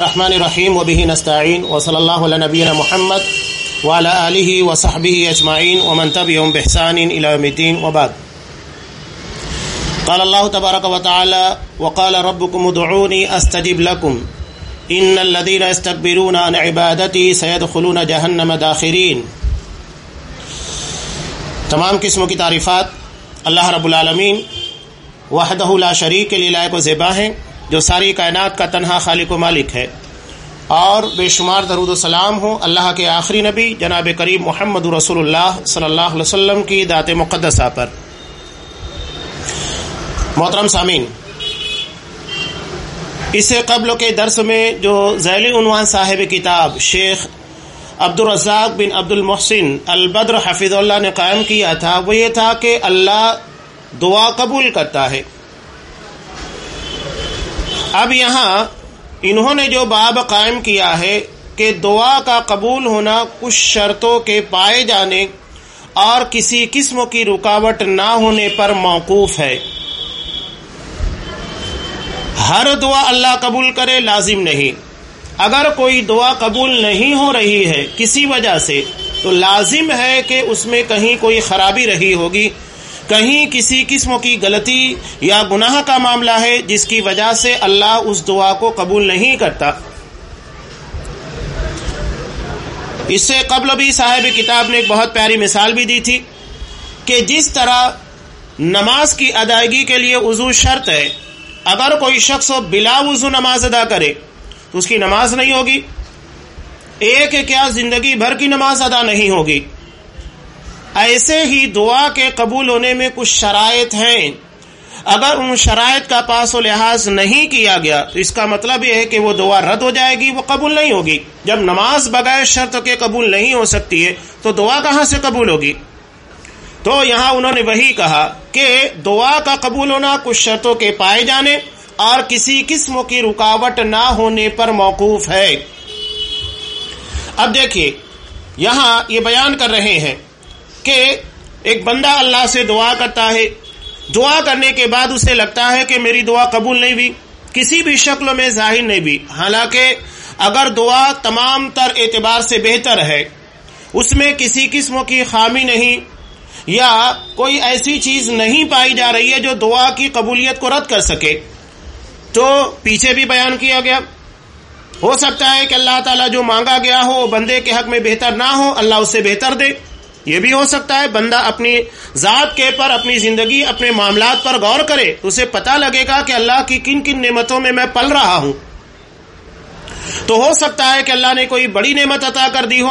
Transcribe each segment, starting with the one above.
الرحمن الرحیم وبه نستعین وصلی اللہ علی نبینا محمد وعلى آله وصحبه اجمعین ومن تبعهم بإحسان الى يوم الدين، وبعد. قال الله تبارك وتعالى، وقال ربكم ادعوني استجب لكم. ان الذين يستكبرون عن عبادتي سيدخلون جهنم داخرين. تمام قسموں کی تعریفات، اللہ رب العالمین وحدہ لا شریک کے لیے لائق و زیبا ہیں جو ساری کائنات کا تنہا خالق و مالک ہے اور بے شمار درود و سلام ہوں اللہ کے آخری نبی جناب کریم محمد رسول اللہ صلی اللہ علیہ وسلم کی دات مقدسہ پر۔ محترم سامین اس سے قبل کے درس میں جو ذیلی عنوان صاحب کتاب شیخ عبد الرزاق بن عبد المحسن البدر حفظ اللہ نے قائم کیا تھا، وہ یہ تھا کہ اللہ دعا قبول کرتا ہے۔ اب یہاں انہوں نے جو باب قائم کیا ہے کہ دعا کا قبول ہونا کچھ شرطوں کے پائے جانے اور کسی قسم کی رکاوٹ نہ ہونے پر موقوف ہے۔ ہر دعا اللہ قبول کرے لازم نہیں۔ اگر کوئی دعا قبول نہیں ہو رہی ہے کسی وجہ سے، تو لازم ہے کہ اس میں کہیں کوئی خرابی رہی ہوگی۔ کہیں کسی قسم کی غلطی یا گناہ کا معاملہ ہے جس کی وجہ سے اللہ اس دعا کو قبول نہیں کرتا۔ اس سے قبل بھی صاحب کتاب نے ایک بہت پیاری مثال بھی دی تھی کہ جس طرح نماز کی ادائیگی کے لیے وضو شرط ہے، اگر کوئی شخص بلا وضو نماز ادا کرے تو اس کی نماز نہیں ہوگی۔ ایک کیا زندگی بھر کی نماز ادا نہیں ہوگی۔ ایسے ہی دعا کے قبول ہونے میں کچھ شرائط ہیں۔ اگر ان شرائط کا پاس و لحاظ نہیں کیا گیا تو اس کا مطلب یہ ہے کہ وہ دعا رد ہو جائے گی، وہ قبول نہیں ہوگی۔ جب نماز بغیر شرط کے قبول نہیں ہو سکتی ہے تو دعا کہاں سے قبول ہوگی؟ تو یہاں انہوں نے وہی کہا کہ دعا کا قبول ہونا کچھ شرطوں کے پائے جانے اور کسی قسم کی رکاوٹ نہ ہونے پر موقوف ہے۔ اب دیکھیے، یہاں یہ بیان کر رہے ہیں کہ ایک بندہ اللہ سے دعا کرتا ہے۔ دعا کرنے کے بعد اسے لگتا ہے کہ میری دعا قبول نہیں ہوئی۔ کسی بھی شکل میں ظاہر نہیں بھی حالانکہ اگر دعا تمام تر اعتبار سے بہتر ہے، اس میں کسی قسم کی خامی نہیں۔ یا کوئی ایسی چیز نہیں پائی جا رہی ہے جو دعا کی قبولیت کو رد کر سکے۔ تو پیچھے بھی بیان کیا گیا۔ ہو سکتا ہے کہ اللہ تعالیٰ جو مانگا گیا ہو بندے کے حق میں بہتر نہ ہو، اللہ اس سے بہتر دے۔ یہ بھی ہو سکتا ہے، بندہ اپنی ذات کے پر، اپنی زندگی، اپنے معاملات پر غور کرے تو اسے پتا لگے گا کہ اللہ کی کن کن نعمتوں میں میں پل رہا ہوں۔ تو ہو سکتا ہے کہ اللہ نے کوئی بڑی نعمت عطا کر دی ہو۔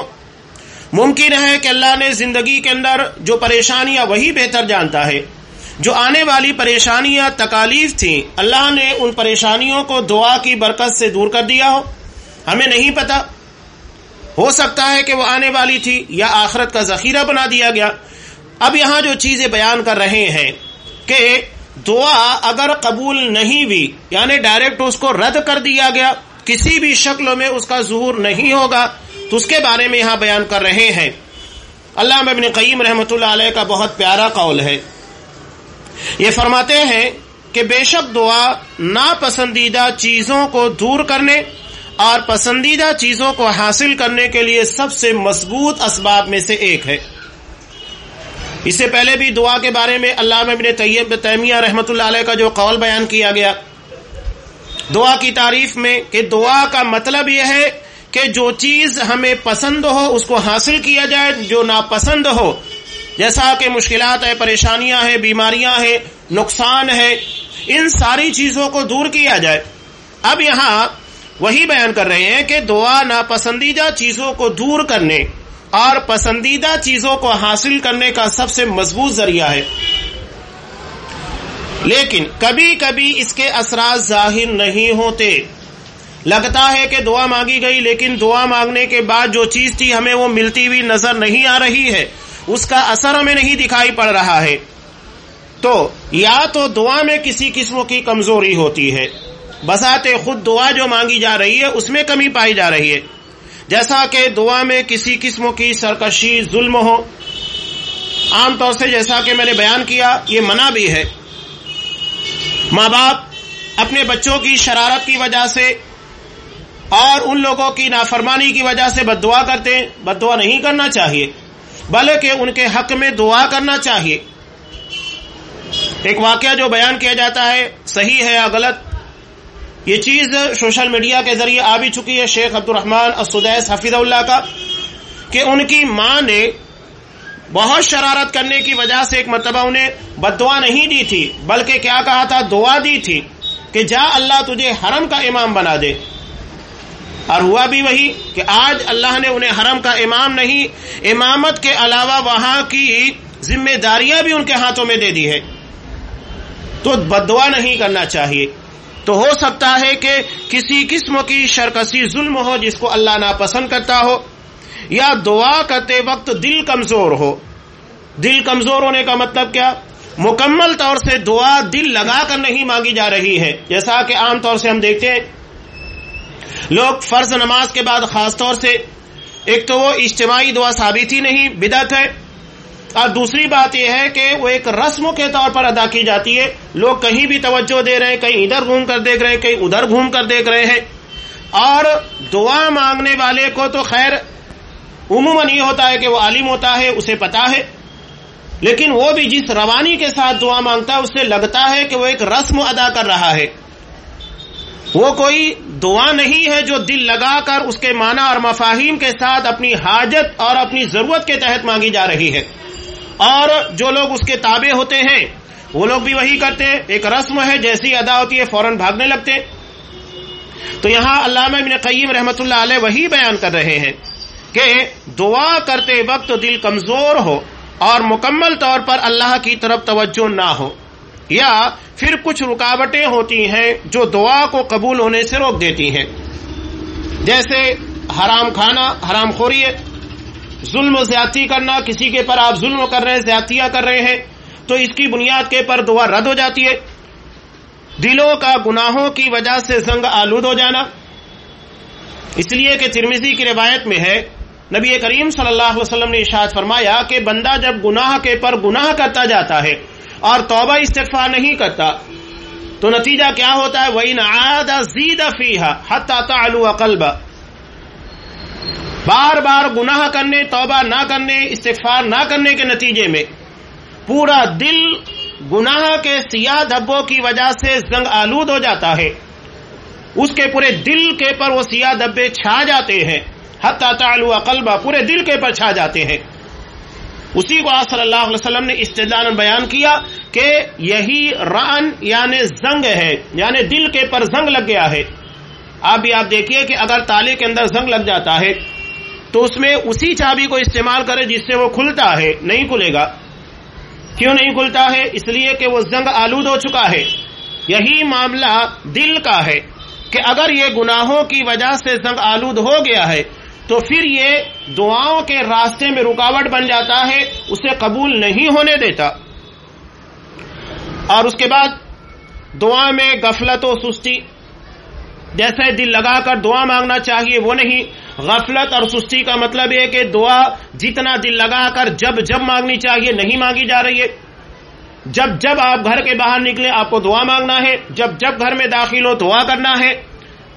ممکن ہے کہ اللہ نے زندگی کے اندر جو پریشانیاں، وہی بہتر جانتا ہے۔ جو آنے والی پریشانیاں، تکالیف تھیں، اللہ نے ان پریشانیوں کو دعا کی برکت سے دور کر دیا ہو۔ ہمیں نہیں پتا ہو سکتا ہے کہ وہ آنے والی تھی یا آخرت کا ذخیرہ بنا دیا گیا۔ اب یہاں جو چیزیں بیان کر رہے ہیں کہ دعا اگر قبول نہیں بھی یعنی ڈائریکٹ اس کو رد کر دیا گیا، کسی بھی شکل میں اس کا ظہور نہیں ہوگا، تو اس کے بارے میں یہاں بیان کر رہے ہیں۔ اللہ ابن قیم رحمۃ اللہ علیہ کا بہت پیارا قول ہے۔ یہ فرماتے ہیں کہ بے شک دعا ناپسندیدہ چیزوں کو دور کرنے اور پسندیدہ چیزوں کو حاصل کرنے کے لیے سب سے مضبوط اسباب میں سے ایک ہے۔ اس سے پہلے بھی دعا کے بارے میں اللہ ابن طیب تیمیہ رحمۃ اللہ علیہ کا جو قول بیان کیا گیا۔ دعا کی تعریف میں کہ دعا کا مطلب یہ ہے کہ جو چیز ہمیں پسند ہو، اس کو حاصل کیا جائے۔ جو ناپسند ہو، جیسا کہ مشکلات ہے پریشانیاں ہیں، بیماریاں ہیں، نقصان ہے، ان ساری چیزوں کو دور کیا جائے۔ اب یہاں وہی بیان کر رہے ہیں کہ دعا ناپسندیدہ چیزوں کو دور کرنے اور پسندیدہ چیزوں کو حاصل کرنے کا سب سے مضبوط ذریعہ ہے۔ لیکن کبھی کبھی اس کے اثرات ظاہر نہیں ہوتے۔ لگتا ہے کہ دعا مانگی گئی، لیکن دعا مانگنے کے بعد جو چیز تھی ہمیں وہ ملتی ہوئی نظر نہیں آ رہی ہے۔ اس کا اثر ہمیں نہیں دکھائی پڑ رہا ہے۔ تو یا تو دعا میں کسی قسم کی کمزوری ہوتی ہے۔ بسات خود دعا جو مانگی جا رہی ہے، اس میں کمی پائی جا رہی ہے۔ جیسا کہ دعا میں کسی قسم کی سرکشی، ظلم ہو، عام طور سے جیسا کہ میں نے بیان کیا، یہ منع بھی ہے۔ ماں باپ اپنے بچوں کی شرارت کی وجہ سے اور ان لوگوں کی نافرمانی کی وجہ سے بد دعا کرتے ہیں۔ بد دعا نہیں کرنا چاہیے، بلکہ ان کے حق میں دعا کرنا چاہیے۔ ایک واقعہ جو بیان کیا جاتا ہے، صحیح ہے یا غلط؟ یہ چیز سوشل میڈیا کے ذریعے آ بھی چکی ہے شیخ عبد الرحمان السدیس حفیظ اللہ کا، کہ ان کی ماں نے بہت شرارت کرنے کی وجہ سے ایک مرتبہ انہیں بد دعا نہیں دی تھی، بلکہ کیا کہا تھا؟ دعا دی تھی کہ جا اللہ تجھے حرم کا امام بنا دے۔ اور ہوا بھی وہی کہ آج اللہ نے انہیں حرم کا امام نہیں، امامت کے علاوہ وہاں کی ذمہ داریاں بھی ان کے ہاتھوں میں دے دی ہے تو بدعا نہیں کرنا چاہیے۔ تو ہو سکتا ہے کہ کسی قسم کی شرکسی ظلم ہو جس کو اللہ ناپسند کرتا ہو، یا دعا کرتے وقت دل کمزور ہو۔ دل کمزور ہونے کا مطلب کیا؟ مکمل طور سے دعا دل لگا کر نہیں مانگی جا رہی ہے۔ جیسا کہ عام طور سے ہم دیکھتے ہیں، لوگ فرض نماز کے بعد خاص طور سے، ایک تو وہ اجتماعی دعا ثابت ہی نہیں بدت ہے۔ اور دوسری بات یہ ہے کہ وہ ایک رسم کے طور پر ادا کی جاتی ہے۔ لوگ کہیں بھی توجہ دے رہے ہیں، کہیں ادھر گھوم کر دیکھ رہے ہیں، کہیں ادھر گھوم کر دیکھ رہے ہیں۔ اور دعا مانگنے والے کو تو خیر عموماً یہ ہوتا ہے کہ وہ عالم ہوتا ہے، اسے پتا ہے۔ لیکن وہ بھی جس روانی کے ساتھ دعا مانگتا ہے اس سے لگتا ہے کہ وہ ایک رسم ادا کر رہا ہے۔ وہ کوئی دعا نہیں ہے جو دل لگا کر اس کے معنی اور مفاہیم کے ساتھ اپنی حاجت اور اپنی ضرورت کے تحت مانگی جا رہی ہے۔ اور جو لوگ اس کے تابع ہوتے ہیں، وہ لوگ بھی وہی کرتے ہیں۔ ایک رسم ہے، جیسی ادا ہوتی ہے، فوراً بھاگنے لگتے تو یہاں علامہ ابن قیم رحمت اللہ علیہ وہی بیان کر رہے ہیں کہ دعا کرتے وقت دل کمزور ہو اور مکمل طور پر اللہ کی طرف توجہ نہ ہو، یا پھر کچھ رکاوٹیں ہوتی ہیں جو دعا کو قبول ہونے سے روک دیتی ہیں۔ جیسے حرام کھانا، حرام خوری ظلم و زیادتی کرنا، کسی کے پر آپ ظلم کر رہے ہیں، زیادتیاں کر رہے ہیں، تو اس کی بنیاد کے پر دعا رد ہو جاتی ہے۔ دلوں کا گناہوں کی وجہ سے زنگ آلود ہو جانا۔ اس لیے کہ ترمیزی کی روایت میں ہے، نبی کریم صلی اللہ علیہ وسلم نے اشاعت فرمایا کہ بندہ جب گناہ کے پر گناہ کرتا جاتا ہے اور توبہ استغفار نہیں کرتا، تو نتیجہ کیا ہوتا ہے؟ وہی نہ زید فیحا حتا تعلو بار بار گناہ کرنے، توبہ نہ کرنے، استغفار نہ کرنے کے نتیجے میں پورا دل گناہ کے سیاہ دھبوں کی وجہ سے زنگ آلود ہو جاتا ہے۔ اس کے پورے دل کے پر وہ سیاہ دھبے چھا جاتے ہیں۔ حتی تعلو قلبہ پورے دل کے پر چھا جاتے ہیں۔ اسی کو آج صلی اللہ علیہ وسلم نے استدان بیان کیا کہ یہی ران یعنی زنگ ہے یعنی دل کے پر زنگ لگ گیا ہے۔ آپ بھی آپ دیکھیے کہ اگر تالے کے اندر زنگ لگ جاتا ہے تو اس میں اسی چابی کو استعمال کرے جس سے وہ کھلتا ہے، نہیں کھلے گا۔ کیوں نہیں کھلتا ہے؟ اس لیے کہ وہ زنگ آلود ہو چکا ہے۔ یہی معاملہ دل کا ہے کہ اگر یہ گناہوں کی وجہ سے زنگ آلود ہو گیا ہے، تو پھر یہ دعاؤں کے راستے میں رکاوٹ بن جاتا ہے، اسے قبول نہیں ہونے دیتا۔ اور اس کے بعد دعا میں غفلت و سستی جیسے دل لگا کر دعا مانگنا چاہیے، وہ نہیں۔ غفلت اور سستی کا مطلب یہ کہ دعا جتنا دل لگا کر جب جب مانگنی چاہیے، نہیں مانگی جا رہی ہے۔ جب جب آپ گھر کے باہر نکلیں، آپ کو دعا مانگنا ہے۔ جب جب گھر میں داخل ہو، دعا کرنا ہے۔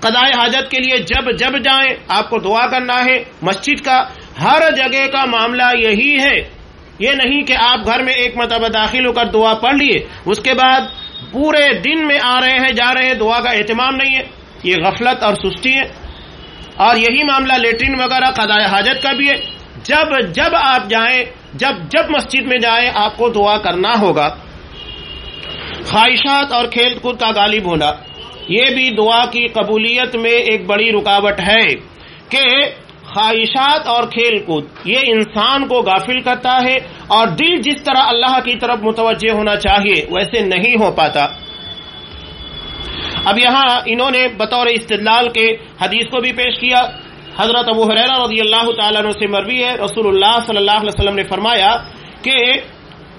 قدائے حاجت کے لیے جب جب جائیں، آپ کو دعا کرنا ہے۔ مسجد کا ہر جگہ کا معاملہ یہی ہے۔ یہ نہیں کہ آپ گھر میں ایک مرتبہ داخل ہو کر دعا پڑھ لیے، اس کے بعد پورے دن میں آ رہے ہیں، جا رہے ہیں، دعا کا اہتمام نہیں ہے۔ یہ غفلت اور سستی ہے اور یہی معاملہ لیٹرین وغیرہ قدائے حاجت کا بھی ہے۔ جب جب آپ جائیں، جب جب مسجد میں جائیں، آپ کو دعا کرنا ہوگا۔ خواہشات اور کھیل کود کا غالب ہونا۔ یہ بھی دعا کی قبولیت میں ایک بڑی رکاوٹ ہے کہ خواہشات اور کھیل کود، یہ انسان کو غافل کرتا ہے اور دل جس طرح اللہ کی طرف متوجہ ہونا چاہیے، ویسے نہیں ہو پاتا۔ اب یہاں انہوں نے بطور استدلال کے حدیث کو بھی پیش کیا۔ حضرت ابو حریرہ رضی اللہ تعالیٰ عنہ سے مروی ہے۔ رسول اللہ صلی اللہ علیہ وسلم نے فرمایا کہ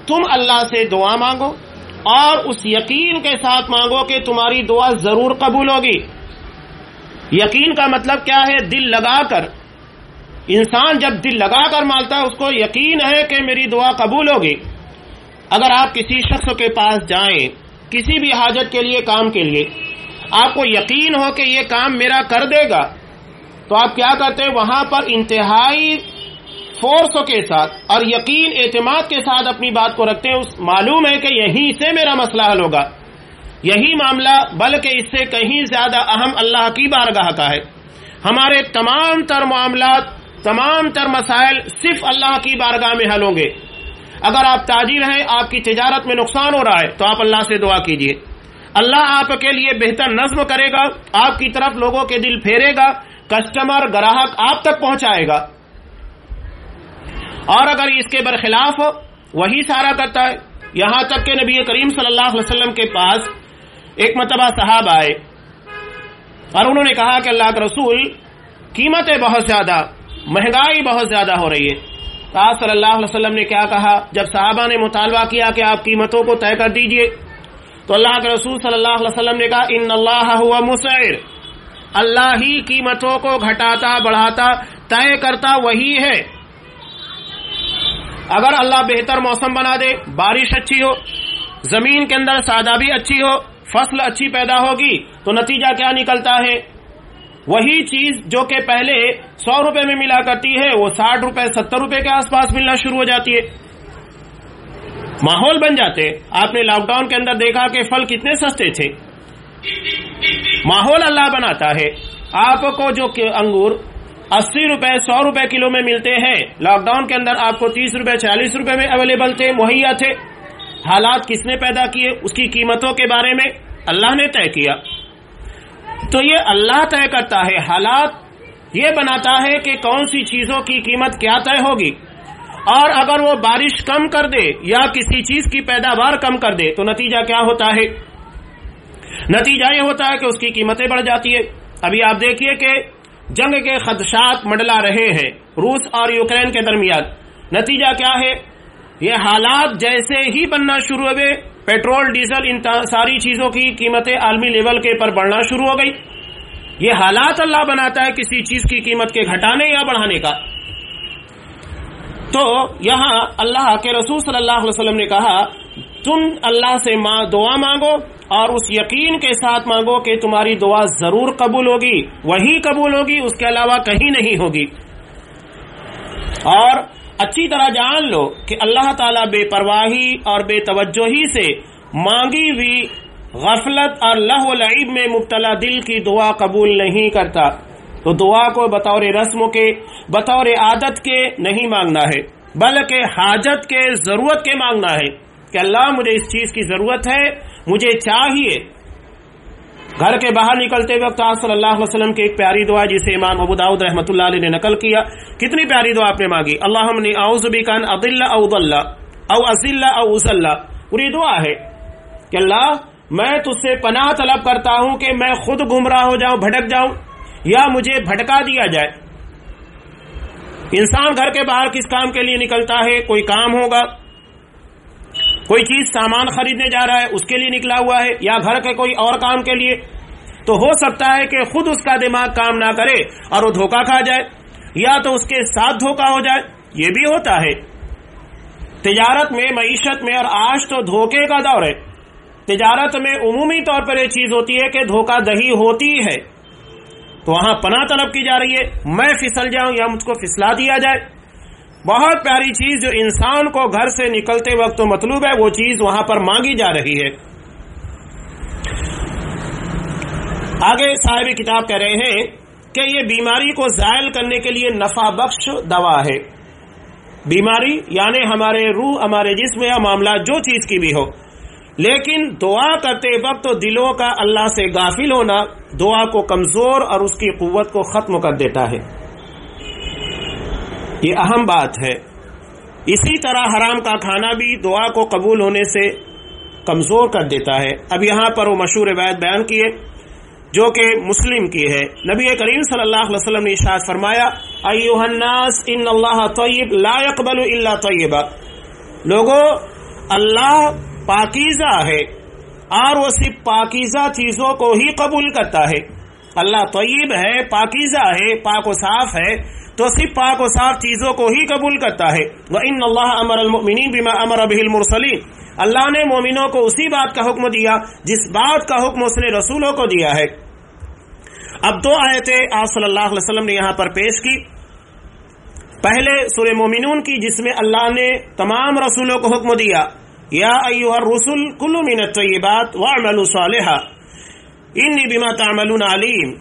تم اللہ سے دعا مانگو اور اس یقین کے ساتھ مانگو کہ تمہاری دعا ضرور قبول ہوگی۔ یقین کا مطلب کیا ہے؟ دل لگا کر۔ انسان جب دل لگا کر مانگتا ہے، اس کو یقین ہے کہ میری دعا قبول ہوگی۔ اگر آپ کسی شخص کے پاس جائیں، کسی بھی حاجت کے لیے، کام کے لیے آپ کو یقین ہو کہ یہ کام میرا کر دے گا، تو آپ کیا کرتے وہاں پر انتہائی فورسوں کے ساتھ اور یقین، اعتماد کے ساتھ اپنی بات کو رکھتے ہیں۔ معلوم ہے کہ یہیں سے میرا مسئلہ حل ہوگا۔ یہی معاملہ، بلکہ اس سے کہیں زیادہ اہم اللہ کی بارگاہ کا ہے۔ ہمارے تمام تر معاملات، تمام تر مسائل صرف اللہ کی بارگاہ میں حل ہوں گے۔ اگر آپ تاجر ہیں، آپ کی تجارت میں نقصان ہو رہا ہے، تو آپ اللہ سے دعا کیجیے اللہ آپ کے لیے بہتر نظم کرے گا، آپ کی طرف لوگوں کے دل پھیرے گا، کسٹمر، گراہک آپ تک پہنچائے گا۔ اور اگر اس کے برخلاف ہو، وہی سارا کرتا ہے۔ یہاں تک کہ نبی کریم صلی اللہ علیہ وسلم کے پاس ایک مرتبہ صاحب آئے اور انہوں نے کہا کہ اللہ کا رسول، قیمتیں بہت زیادہ، مہنگائی بہت زیادہ ہو رہی ہے۔ آپ صلی اللہ علیہ وسلم نے کیا کہا؟ جب صحابہ نے مطالبہ کیا کہ آپ قیمتوں کو طے کر دیجیے تو اللہ کے رسول صلی اللہ علیہ وسلم نے کہا، ان اللہ ہوا مسعر. اللہ ہی قیمتوں کو گھٹاتا، بڑھاتا، طے کرتا وہی ہے۔ اگر اللہ بہتر موسم بنا دے، بارش اچھی ہو، زمین کے اندر سادابی اچھی ہو، فصل اچھی پیدا ہوگی، تو نتیجہ کیا نکلتا ہے؟ وہی چیز جو کہ پہلے سو روپے میں ملا کرتی ہے، وہ ساٹھ روپے، ستر روپے کے آس پاس ملنا شروع ہو جاتی ہے۔ ماحول بن جاتے، آپ نے لاک ڈاؤن کے اندر دیکھا کہ پھل کتنے سستے تھے۔ ماحول اللہ بناتا ہے۔ آپ کو جو انگور اسی روپے، سو روپے کلو میں ملتے ہیں۔ لاک ڈاؤن کے اندر آپ کو تیس روپے، چالیس روپے میں اویلیبل تھے، مہیا تھے۔ حالات کس نے پیدا کیے؟ اس کی قیمتوں کے بارے میں اللہ نے طے کیا۔ تو یہ اللہ طے کرتا ہے۔ حالات یہ بناتا ہے کہ کون سی چیزوں کی قیمت کیا طے ہوگی؟ اور اگر وہ بارش کم کر دے یا کسی چیز کی پیداوار کم کر دے تو نتیجہ کیا ہوتا ہے؟ نتیجہ یہ ہوتا ہے کہ اس کی قیمتیں بڑھ جاتی ہے ابھی آپ دیکھیے کہ جنگ کے خدشات منڈلا رہے ہیں روس اور یوکرین کے درمیان۔ نتیجہ کیا ہے؟ یہ حالات جیسے ہی بننا شروع ہوئے، پیٹرول، ڈیزل، ان ساری چیزوں کی قیمتیں عالمی لیول کے پر بڑھنا شروع ہو گئی۔ یہ حالات اللہ بناتا ہے کسی چیز کی قیمت کے گھٹانے یا بڑھانے کا۔ تو یہاں اللہ کے رسول صلی اللہ علیہ وسلم نے کہا، تم اللہ سے دعا مانگو اور اس یقین کے ساتھ مانگو کہ تمہاری دعا ضرور قبول ہوگی، وہی قبول ہوگی، اس کے علاوہ کہیں نہیں ہوگی۔ اور اچھی طرح جان لو کہ اللہ تعالیٰ بے پرواہی اور بے توجہی سے مانگی ہوئی غفلت اور لہ و لعب میں مبتلا دل کی دعا قبول نہیں کرتا۔ تو دعا کو بطور رسم کے، بطور عادت کے نہیں مانگنا ہے، بلکہ حاجت کے، ضرورت کے مانگنا ہے کہ اللہ مجھے اس چیز کی ضرورت ہے، مجھے چاہیے۔ گھر کے باہر نکلتے وقت آپ صلی اللہ علیہ وسلم کی ایک پیاری دعا جسے امام ابو داود رحمۃ اللہ علیہ نے نقل کیا۔ کتنی پیاری دعا آپ نے مانگی۔ اللہ اعوذ بکان عدل او ضل او ازل او ازل پوری دعا ہے کہ اللہ، میں تجھ سے پناہ طلب کرتا ہوں کہ میں خود گمراہ ہو جاؤں، بھٹک جاؤں۔ یا مجھے بھٹکا دیا جائے۔ انسان گھر کے باہر کس کام کے لیے نکلتا ہے، کوئی کام ہوگا، کوئی چیز سامان خریدنے جا رہا ہے، اس کے لیے نکلا ہوا ہے، یا گھر کے کوئی اور کام کے لیے۔ تو ہو سکتا ہے کہ خود اس کا دماغ کام نہ کرے اور وہ دھوکا کھا جائے، یا تو اس کے ساتھ دھوکا ہو جائے، یہ بھی ہوتا ہے۔ تجارت میں، معیشت میں اور آج تو دھوکے کا دور ہے۔ تجارت میں عمومی طور پر یہ چیز ہوتی ہے کہ دھوکہ دہی ہوتی ہے۔ تو وہاں پناہ طلب کی جا رہی ہے۔ میں پھسل جاؤں یا مجھ کو پھسلا دیا جائے۔ بہت پیاری چیز جو انسان کو گھر سے نکلتے وقت مطلوب ہے، وہ چیز وہاں پر مانگی جا رہی ہے۔ آگے صاحب کتاب کہہ رہے ہیں کہ یہ بیماری کو زائل کرنے کے لیے نفع بخش دوا ہے۔ بیماری یعنی ہمارے روح، ہمارے جسم یا معاملہ، جو چیز کی بھی ہو۔ لیکن دعا کرتے وقت دلوں کا اللہ سے غافل ہونا دعا کو کمزور اور اس کی قوت کو ختم کر دیتا ہے۔ یہ اہم بات ہے۔ اسی طرح حرام کا کھانا بھی دعا کو قبول ہونے سے کمزور کر دیتا ہے۔ اب یہاں پر وہ مشہور روایت بیان کیے جو کہ مسلم کی ہے۔ نبی کریم صلی اللہ علیہ وسلم نے اشاعت فرمایا الناس، ان اللہ طیب، لا يقبل الا طیبہ۔ لوگوں اللہ پاکیزہ ہے۔ اور وہ صرف پاکیزہ چیزوں کو ہی قبول کرتا ہے۔ اللہ طیب ہے، پاکیزہ ہے، پاک و صاف ہے۔ تو صرف پاک و صاف چیزوں کو ہی قبول کرتا ہے۔ وہ ان اللہ امر المؤمنین بما امر به المرسلین اللہ نے مومنوں کو اسی بات کا حکم دیا جس بات کا حکم اس نے رسولوں کو دیا ہے۔ اب دو آیتیں آپ صلی اللہ علیہ وسلم نے یہاں پر پیش کی۔ پہلے سورہ مومنون کی جس میں اللہ نے تمام رسولوں کو حکم دیا۔ یا ایوہ الرسول کلو من الطیبات وعملوا صالحا. انی بما تعملون علیم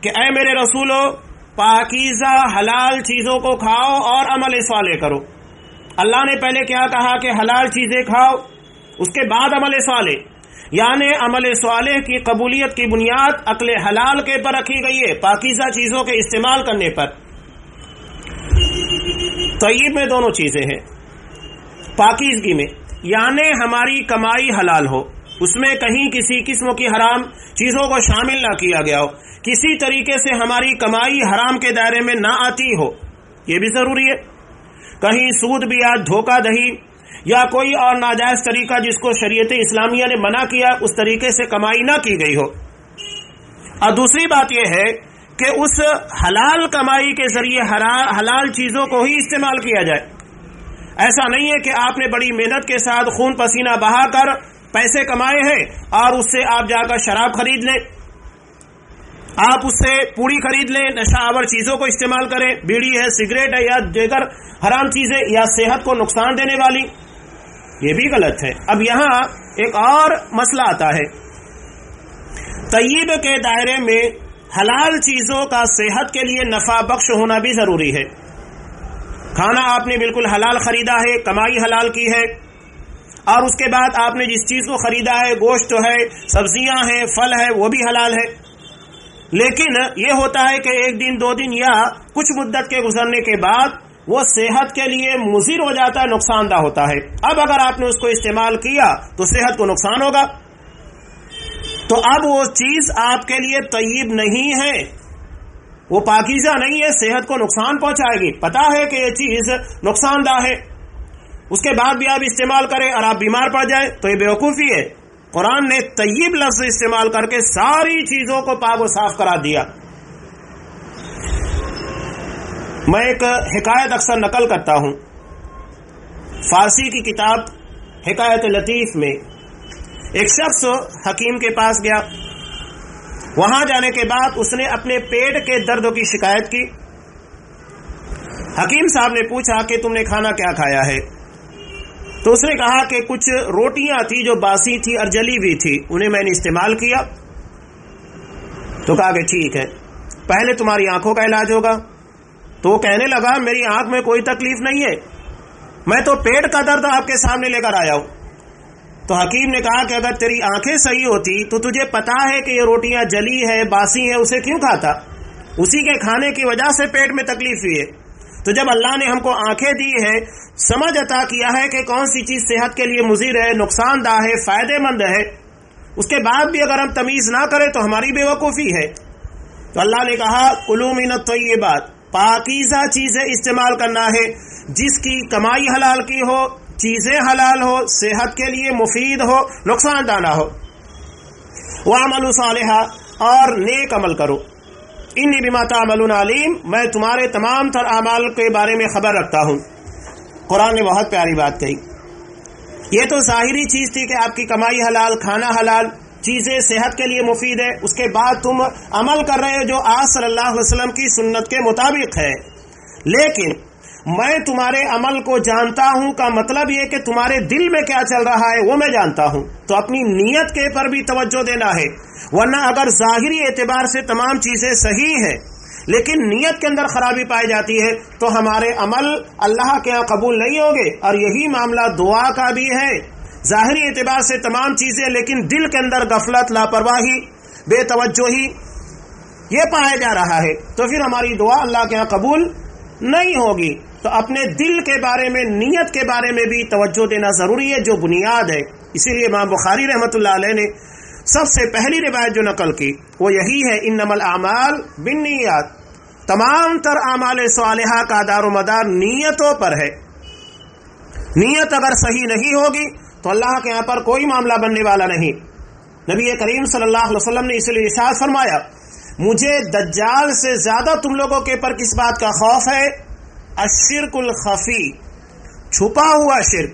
کہ اے میرے رسولو، پاکیزہ حلال چیزوں کو کھاؤ اور عمل صالح کرو۔ اللہ نے پہلے کیا کہا کہ حلال چیزیں کھاؤ، اس کے بعد عمل صالح۔ یعنی عمل صالح کی قبولیت کی بنیاد عقل حلال کے پر رکھی گئی ہے، پاکیزہ چیزوں کے استعمال کرنے پر۔ طیب میں دونوں چیزیں ہیں۔ پاکیزگی میں۔ یعنی ہماری کمائی حلال ہو۔ اس میں کہیں کسی قسم کی حرام چیزوں کو شامل نہ کیا گیا ہو۔ کسی طریقے سے ہماری کمائی حرام کے دائرے میں نہ آتی ہو۔ یہ بھی ضروری ہے۔ کہیں سود بیاج دھوکہ دہی یا کوئی اور ناجائز طریقہ جس کو شریعت اسلامیہ نے منع کیا، اس طریقے سے کمائی نہ کی گئی ہو۔ اور دوسری بات یہ ہے کہ اس حلال کمائی کے ذریعے حلال چیزوں کو ہی استعمال کیا جائے۔ ایسا نہیں ہے کہ آپ نے بڑی محنت کے ساتھ خون پسینہ بہا کر پیسے کمائے ہیں اور اس سے آپ جا کر شراب خرید لیں۔ آپ اس سے پوڑی خرید لیں، نشہ آور چیزوں کو استعمال کریں۔ بیڑی ہے، سگریٹ ہے یا دیگر حرام چیزیں یا صحت کو نقصان دینے والی۔ یہ بھی غلط ہے۔ اب یہاں ایک اور مسئلہ آتا ہے۔ طیب کے دائرے میں حلال چیزوں کا صحت کے لیے نفع بخش ہونا بھی ضروری ہے۔ کھانا آپ نے بالکل حلال خریدا ہے، کمائی حلال کی ہے۔ اور اس کے بعد آپ نے جس چیز کو خریدا ہے، گوشت ہے، سبزیاں ہیں، پھل ہے، وہ بھی حلال ہے۔ لیکن یہ ہوتا ہے کہ ایک دن، دو دن یا کچھ مدت کے گزرنے کے بعد وہ صحت کے لیے مضر ہو جاتا ہے نقصان دہ ہوتا ہے۔ اب اگر آپ نے اس کو استعمال کیا تو صحت کو نقصان ہوگا۔ تو اب وہ چیز آپ کے لیے طیب نہیں ہے۔ وہ پاکیزہ نہیں ہے، صحت کو نقصان پہنچائے گی۔ پتا ہے کہ یہ چیز نقصان دہ ہے۔ اس کے بعد بھی آپ استعمال کریں اور آپ بیمار پڑ جائیں تو یہ بیوقوفی ہے۔ قرآن نے طیب لفظ استعمال کر کے ساری چیزوں کو پاک و صاف کرا دیا۔ میں ایک حکایت اکثر نقل کرتا ہوں۔ فارسی کی کتاب حکایت لطیف میں ایک شخص حکیم کے پاس گیا۔ وہاں جانے کے بعد اس نے اپنے پیٹ کے درد کی شکایت کی۔ حکیم صاحب نے پوچھا کہ تم نے کھانا کیا کھایا ہے؟ تو اس نے کہا کہ کچھ روٹیاں تھی جو باسی تھی اور جلی ہوئی تھی انہیں میں نے استعمال کیا۔ تو کہا کہ ٹھیک ہے، پہلے تمہاری آنکھوں کا علاج ہوگا۔ تو وہ کہنے لگا، میری آنکھ میں کوئی تکلیف نہیں ہے۔ میں تو پیٹ کا درد آپ کے سامنے لے کر آیا ہوں۔ تو حکیم نے کہا کہ اگر تیری آنکھیں صحیح ہوتی تو تجھے پتا ہے کہ یہ روٹیاں جلی ہے باسی ہے اسے کیوں کھاتا؟ اسی کے کھانے کی وجہ سے پیٹ میں تکلیف ہوئی ہے۔ تو جب اللہ نے ہم کو آنکھیں دی ہے سمجھ عطا کیا ہے کہ کون سی چیز صحت کے لیے مضر ہے، نقصان دہ ہے، فائدے مند ہے۔ اس کے بعد بھی اگر ہم تمیز نہ کریں تو ہماری بے وقوفی ہے۔ تو اللہ نے کہا، کلو منت تو یہ بات پاکیزہ چیزیں استعمال کرنا ہے، جس کی کمائی حلال کی ہو۔ چیزیں حلال ہو، صحت کے لیے مفید ہو، نقصان دانا ہو۔ وہ عمل صالحہ اور نیک عمل کرو۔ انی بما تعملون علیم میں تمہارے تمام تر اعمال کے بارے میں خبر رکھتا ہوں۔ قرآن نے بہت پیاری بات کہی۔ یہ تو ظاہری چیز تھی کہ آپ کی کمائی حلال، کھانا حلال، چیزیں صحت کے لیے مفید ہے اس کے بعد تم عمل کر رہے جو آج صلی اللہ علیہ وسلم کی سنت کے مطابق ہے۔ لیکن میں تمہارے عمل کو جانتا ہوں کا مطلب یہ کہ تمہارے دل میں کیا چل رہا ہے وہ میں جانتا ہوں۔ تو اپنی نیت کے پر بھی توجہ دینا ہے۔ ورنہ اگر ظاہری اعتبار سے تمام چیزیں صحیح ہیں، لیکن نیت کے اندر خرابی پائی جاتی ہے، تو ہمارے عمل اللہ کے یہاں قبول نہیں ہوں گے اور یہی معاملہ دعا کا بھی ہے۔ ظاہری اعتبار سے تمام چیزیں، لیکن دل کے اندر غفلت، لاپرواہی، بے توجہی، یہ پایا جا رہا ہے۔ تو پھر ہماری دعا اللہ کے یہاں قبول نہیں ہوگی۔ تو اپنے دل کے بارے میں، نیت کے بارے میں بھی توجہ دینا ضروری ہے، جو بنیاد ہے۔ اسی لیے ماں بخاری رحمۃ اللہ علیہ نے سب سے پہلی روایت جو نقل کی، وہ یہی ہے ان نمل اعمال بن نیت تمام تر اعمال صالحہ کا دار و مدار نیتوں پر ہے۔ نیت اگر صحیح نہیں ہوگی، تو اللہ کے یہاں پر کوئی معاملہ بننے والا نہیں۔ نبی کریم صلی اللہ علیہ وسلم نے اس لیے اشاعت فرمایا، مجھے دجال سے زیادہ تم لوگوں کے پر کس بات کا خوف ہے؟ اشرک الخفی، چھپا ہوا شرک۔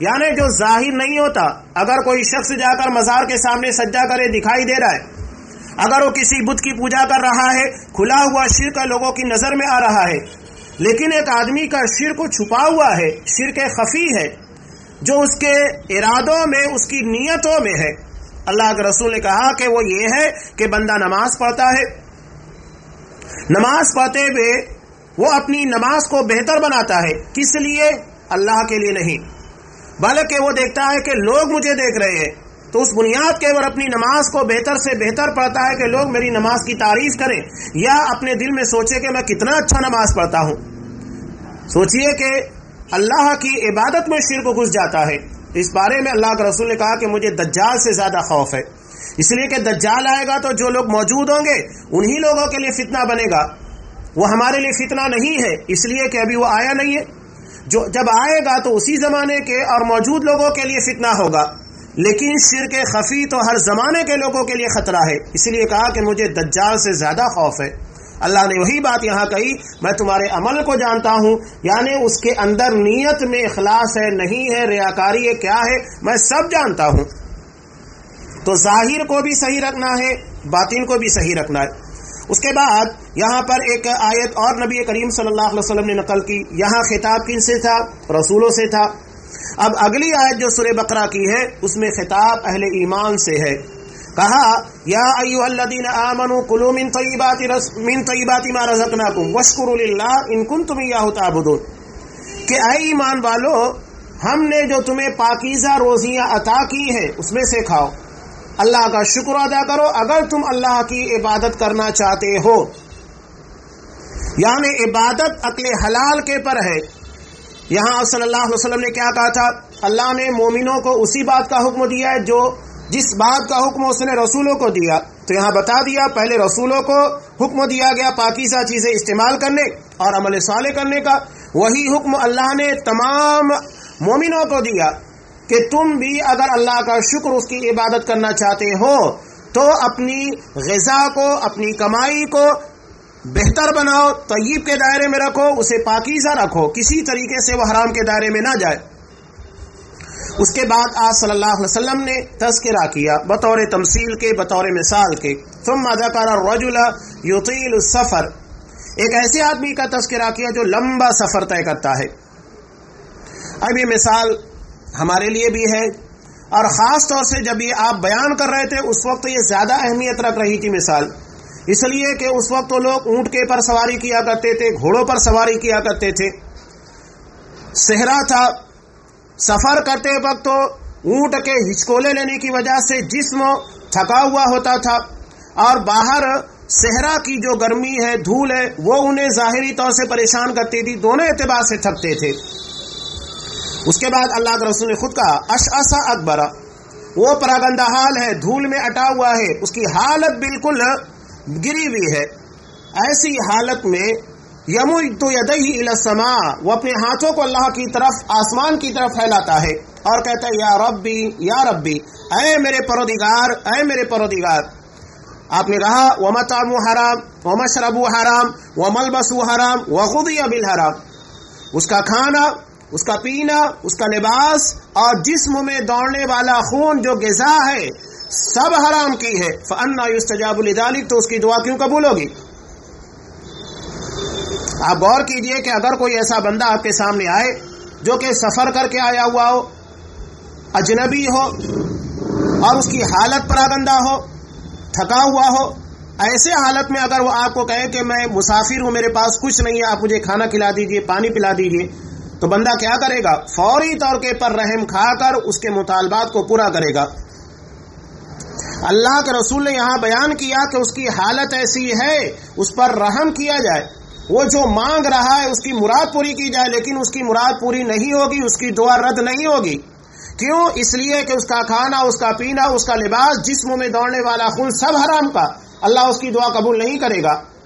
یعنی جو ظاہر نہیں ہوتا، اگر کوئی شخص جا کر مزار کے سامنے سجا کرے، دکھائی دے رہا ہے، اگر وہ کسی بدھ کی پوجا کر رہا ہے، کھلا ہوا شرک لوگوں کی نظر میں آ رہا ہے۔ لیکن ایک آدمی کا شرک چھپا ہوا ہے، شرک خفی ہے، جو اس کے ارادوں میں، اس کی نیتوں میں ہے۔ اللہ کے رسول نے کہا کہ وہ یہ ہے کہ بندہ نماز پڑھتا ہے۔ نماز پڑھتے ہوئے وہ اپنی نماز کو بہتر بناتا ہے کس لیے؟ اللہ کے لیے نہیں۔ بلکہ وہ دیکھتا ہے کہ لوگ مجھے دیکھ رہے ہیں۔ تو اس بنیاد کے اوپر اپنی نماز کو بہتر سے بہتر پڑھتا ہے کہ لوگ میری نماز کی تعریف کریں یا اپنے دل میں سوچے کہ میں کتنا اچھا نماز پڑھتا ہوں۔ سوچئے کہ اللہ کی عبادت میں شرک گھس جاتا ہے۔ اس بارے میں اللہ کے رسول نے کہا کہ مجھے دجال سے زیادہ خوف ہے۔ اس لیے کہ دجال آئے گا تو جو لوگ موجود ہوں گے، انہی لوگوں کے لیے فتنہ بنے گا۔ وہ ہمارے لیے فتنہ نہیں ہے، اس لیے کہ ابھی وہ آیا نہیں ہے۔ جو جب آئے گا تو اسی زمانے کے اور موجود لوگوں کے لیے فتنہ ہوگا۔ لیکن شرک خفی تو ہر زمانے کے لوگوں کے لیے خطرہ ہے۔ اس لیے کہا کہ مجھے دجال سے زیادہ خوف ہے۔ اللہ نے وہی بات یہاں کہی، میں تمہارے عمل کو جانتا ہوں۔ یعنی اس کے اندر نیت میں اخلاص ہے، نہیں ہے، ریاکاری ہے، کیا ہے، میں سب جانتا ہوں۔ تو ظاہر کو بھی صحیح رکھنا ہے، باطن کو بھی صحیح رکھنا ہے۔ اس کے بعد یہاں پر ایک آیت اور نبی کریم صلی اللہ علیہ وسلم نے نقل کی، یہاں خطاب کن سے تھا؟ رسولوں سے تھا۔ اب اگلی آیت جو سورہ بقرہ کی ہے، اس میں خطاب اہل ایمان سے ہے۔ کہا، یا ایوہ الذین آمنوا کلوا من طیبات من طیبات ما رزقناکم واشکروا للہ ان کنتم یاہو تعبدون۔ کہ اے ایمان والو، ہم نے جو تمہیں پاکیزہ روزیاں عطا کی ہیں، اس میں سے کھاؤ۔ اللہ کا شکر ادا کرو اگر تم اللہ کی عبادت کرنا چاہتے ہو۔ یعنی عبادت عقل حلال کے پر ہے۔ یہاں صلی اللہ علیہ وسلم نے کیا کہا تھا؟ اللہ نے مومنوں کو اسی بات کا حکم دیا ہے جو جس بات کا حکم اس نے رسولوں کو دیا۔ تو یہاں بتا دیا، پہلے رسولوں کو حکم دیا گیا پاکیزہ چیزیں استعمال کرنے اور عمل صالح کرنے کا۔ وہی حکم اللہ نے تمام مومنوں کو دیا۔ کہ تم بھی اگر اللہ کا شکر اس کی عبادت کرنا چاہتے ہو، تو اپنی غذا کو، اپنی کمائی کو بہتر بناؤ، طیب کے دائرے میں رکھو، اسے پاکیزہ رکھو، کسی طریقے سے وہ حرام کے دائرے میں نہ جائے۔ اس کے بعد آج صلی اللہ علیہ وسلم نے تذکرہ کیا بطور تمثیل کے، بطور مثال کے۔ ثم ذکر الرجل یطیل السفر۔ ایک ایسے آدمی کا تذکرہ کیا جو لمبا سفر طے کرتا ہے۔ اب یہ مثال ہمارے لیے بھی ہے۔ اور خاص طور سے جب یہ آپ بیان کر رہے تھے، اس وقت یہ زیادہ اہمیت رکھ رہی تھی مثال۔ اس لیے کہ اس وقت تو لوگ اونٹ کے پر سواری کیا کرتے تھے، گھوڑوں پر سواری کیا کرتے تھے۔ صحرا تھا۔ سفر کرتے وقت تو اونٹ کے ہچکولے لینے کی وجہ سے جسم تھکا ہوا ہوتا تھا۔ اور باہر صحرا کی جو گرمی ہے، دھول ہے، وہ انہیں ظاہری طور سے پریشان کرتی تھی، دونوں اعتبار سے تھکتے تھے۔ اس کے بعد اللہ کے رسول نے خود کہا اش اصا اکبر. وہ پراگندہ حال ہے، دھول میں اٹا ہوا ہے، اس کی حالت بالکل گری ہوئی ہے۔ ایسی حالت میں یم تو یدئی السما وہ اپنے ہاتھوں کو اللہ کی طرف، آسمان کی طرف پھیلاتا ہے اور کہتا ہے، یا ربی یا ربی، اے میرے پرودگار اے میرے پرودگار آپ نے کہا وہ متام حرام وہ مشرب حرام وہ ملبس حرام وہ خودی ابل حرام اس کا کھانا اس کا پینا، اس کا لباس اور جسم میں دوڑنے والا خون جو غذا ہے، سب حرام کی ہے۔ فنا یوستجاب الدالک تو اس کی دعا کیوں قبول ہوگی؟ آپ غور کیجیے کہ اگر کوئی ایسا بندہ آپ کے سامنے آئے جو کہ سفر کر کے آیا ہوا ہو، اجنبی ہو، اور اس کی حالت پراگندہ ہو، تھکا ہوا ہو، ایسے حالت میں اگر وہ آپ کو کہے کہ میں مسافر ہوں، میرے پاس کچھ نہیں ہے، آپ مجھے کھانا کھلا دیجیے، پانی پلا دیجیے تو بندہ کیا کرے گا؟ فوری طور کے پر رحم کھا کر اس کے مطالبات کو پورا کرے گا۔ اللہ کے رسول نے یہاں بیان کیا کہ اس کی حالت ایسی ہے، اس پر رحم کیا جائے۔ وہ جو مانگ رہا ہے، اس کی مراد پوری کی جائے، لیکن اس کی مراد پوری نہیں ہوگی، اس کی دعا رد نہیں ہوگی۔ کیوں؟ اس لیے کہ اس کا کھانا، اس کا پینا، اس کا لباس جسم میں دوڑنے والا خون سب حرام کا۔ اللہ اس کی دعا قبول نہیں کرے گا۔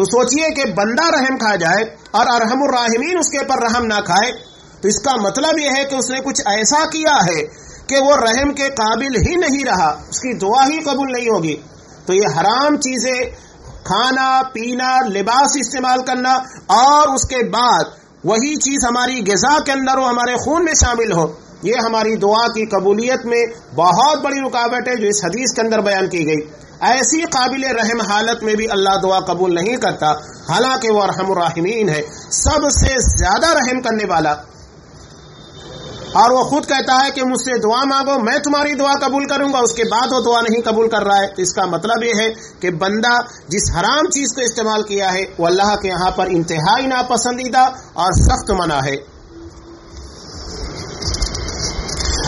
تو سوچئے کہ بندہ رحم کھا جائے اور ارحم الراحمین اس کے پر رحم نہ کھائے، تو اس کا مطلب یہ ہے کہ اس نے کچھ ایسا کیا ہے کہ وہ رحم کے قابل ہی نہیں رہا، اس کی دعا ہی قبول نہیں ہوگی۔ تو یہ حرام چیزیں کھانا، پینا، لباس استعمال کرنا اور اس کے بعد وہی چیز ہماری غذا کے اندر ہو ہمارے خون میں شامل ہو۔ یہ ہماری دعا کی قبولیت میں بہت بڑی رکاوٹ ہے جو اس حدیث کے اندر بیان کی گئی۔ ایسی قابل رحم حالت میں بھی اللہ دعا قبول نہیں کرتا، حالانکہ وہ رحم الرحمین ہے۔ سب سے زیادہ رحم کرنے والا۔ اور وہ خود کہتا ہے کہ مجھ سے دعا مانگو، میں تمہاری دعا قبول کروں گا، اس کے بعد وہ دعا نہیں قبول کر رہا ہے۔ تو اس کا مطلب یہ ہے کہ بندہ جس حرام چیز کو استعمال کیا ہے، وہ اللہ کے یہاں پر انتہائی ناپسندیدہ اور سخت منع ہے۔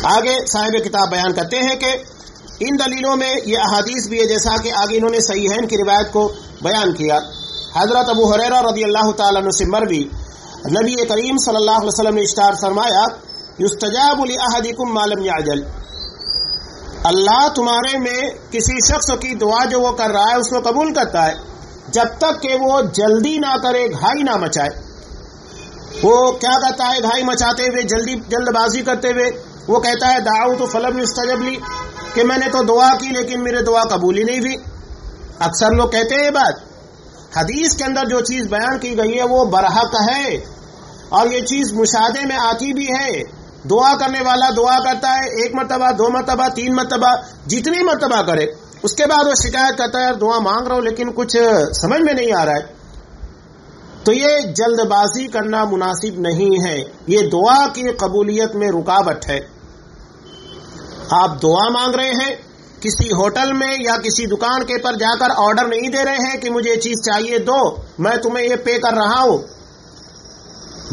آگے صاحب کتاب بیان کرتے ہیں کہ ان دلیلوں میں یہ احادیث بھی ہے، جیسا کہ آگے انہوں نے صحیحین کی روایت کو بیان کیا۔ حضرت ابو حریرہ رضی اللہ تعالیٰ عنہ سے مربی نبی کریم صلی اللہ علیہ وسلم نے اشتار فرمایا، یستجاب لأحدکم ما لم یعجل اللہ تمہارے میں کسی شخص کی دعا جو وہ کر رہا ہے، اس کو قبول کرتا ہے، جب تک کہ وہ جلدی نہ کرے، گھائی نہ مچائے۔ وہ کیا کہتا ہے؟ گھائی مچاتے ہوئے، جلدی جلد بازی کرتے ہوئے وہ کہتا ہے دعو تو فلم استجب لی، کہ میں نے تو دعا کی لیکن میرے دعا قبول ہی نہیں ہوئی۔ اکثر لوگ کہتے ہیں یہ بات۔ حدیث کے اندر جو چیز بیان کی گئی ہے وہ برحق ہے اور یہ چیز مشاہدے میں آتی بھی ہے۔ دعا کرنے والا دعا کرتا ہے، ایک مرتبہ، دو مرتبہ، تین مرتبہ، جتنی مرتبہ کرے۔ اس کے بعد وہ شکایت کرتا ہے دعا مانگ رہا ہوں لیکن کچھ سمجھ میں نہیں آ رہا ہے۔ تو یہ جلد بازی کرنا مناسب نہیں ہے۔ یہ دعا کی قبولیت میں رکاوٹ ہے۔ آپ دعا مانگ رہے ہیں کسی ہوٹل میں یا کسی دکان کے پر جا کر آرڈر نہیں دے رہے ہیں کہ مجھے یہ چیز چاہیے، دو، میں تمہیں یہ پے کر رہا ہوں۔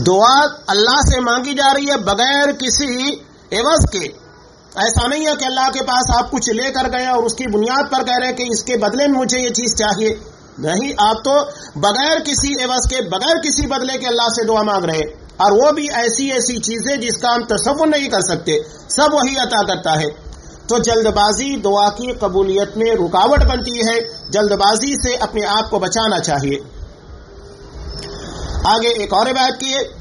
دعا اللہ سے مانگی جا رہی ہے بغیر کسی عوض کے۔ ایسا نہیں ہے کہ اللہ کے پاس آپ کچھ لے کر گئے اور اس کی بنیاد پر کہہ رہے ہیں کہ اس کے بدلے میں مجھے یہ چیز چاہیے۔ نہیں، آپ تو بغیر کسی عوض کے، بغیر کسی بدلے کے اللہ سے دعا مانگ رہے ہیں۔ اور وہ بھی ایسی ایسی چیزیں جس کا ہم تصور نہیں کر سکتے۔ سب وہی عطا کرتا ہے۔ تو جلد بازی دعا کی قبولیت میں رکاوٹ بنتی ہے۔ جلد بازی سے اپنے آپ کو بچانا چاہیے۔ آگے ایک اور بات کی ہے۔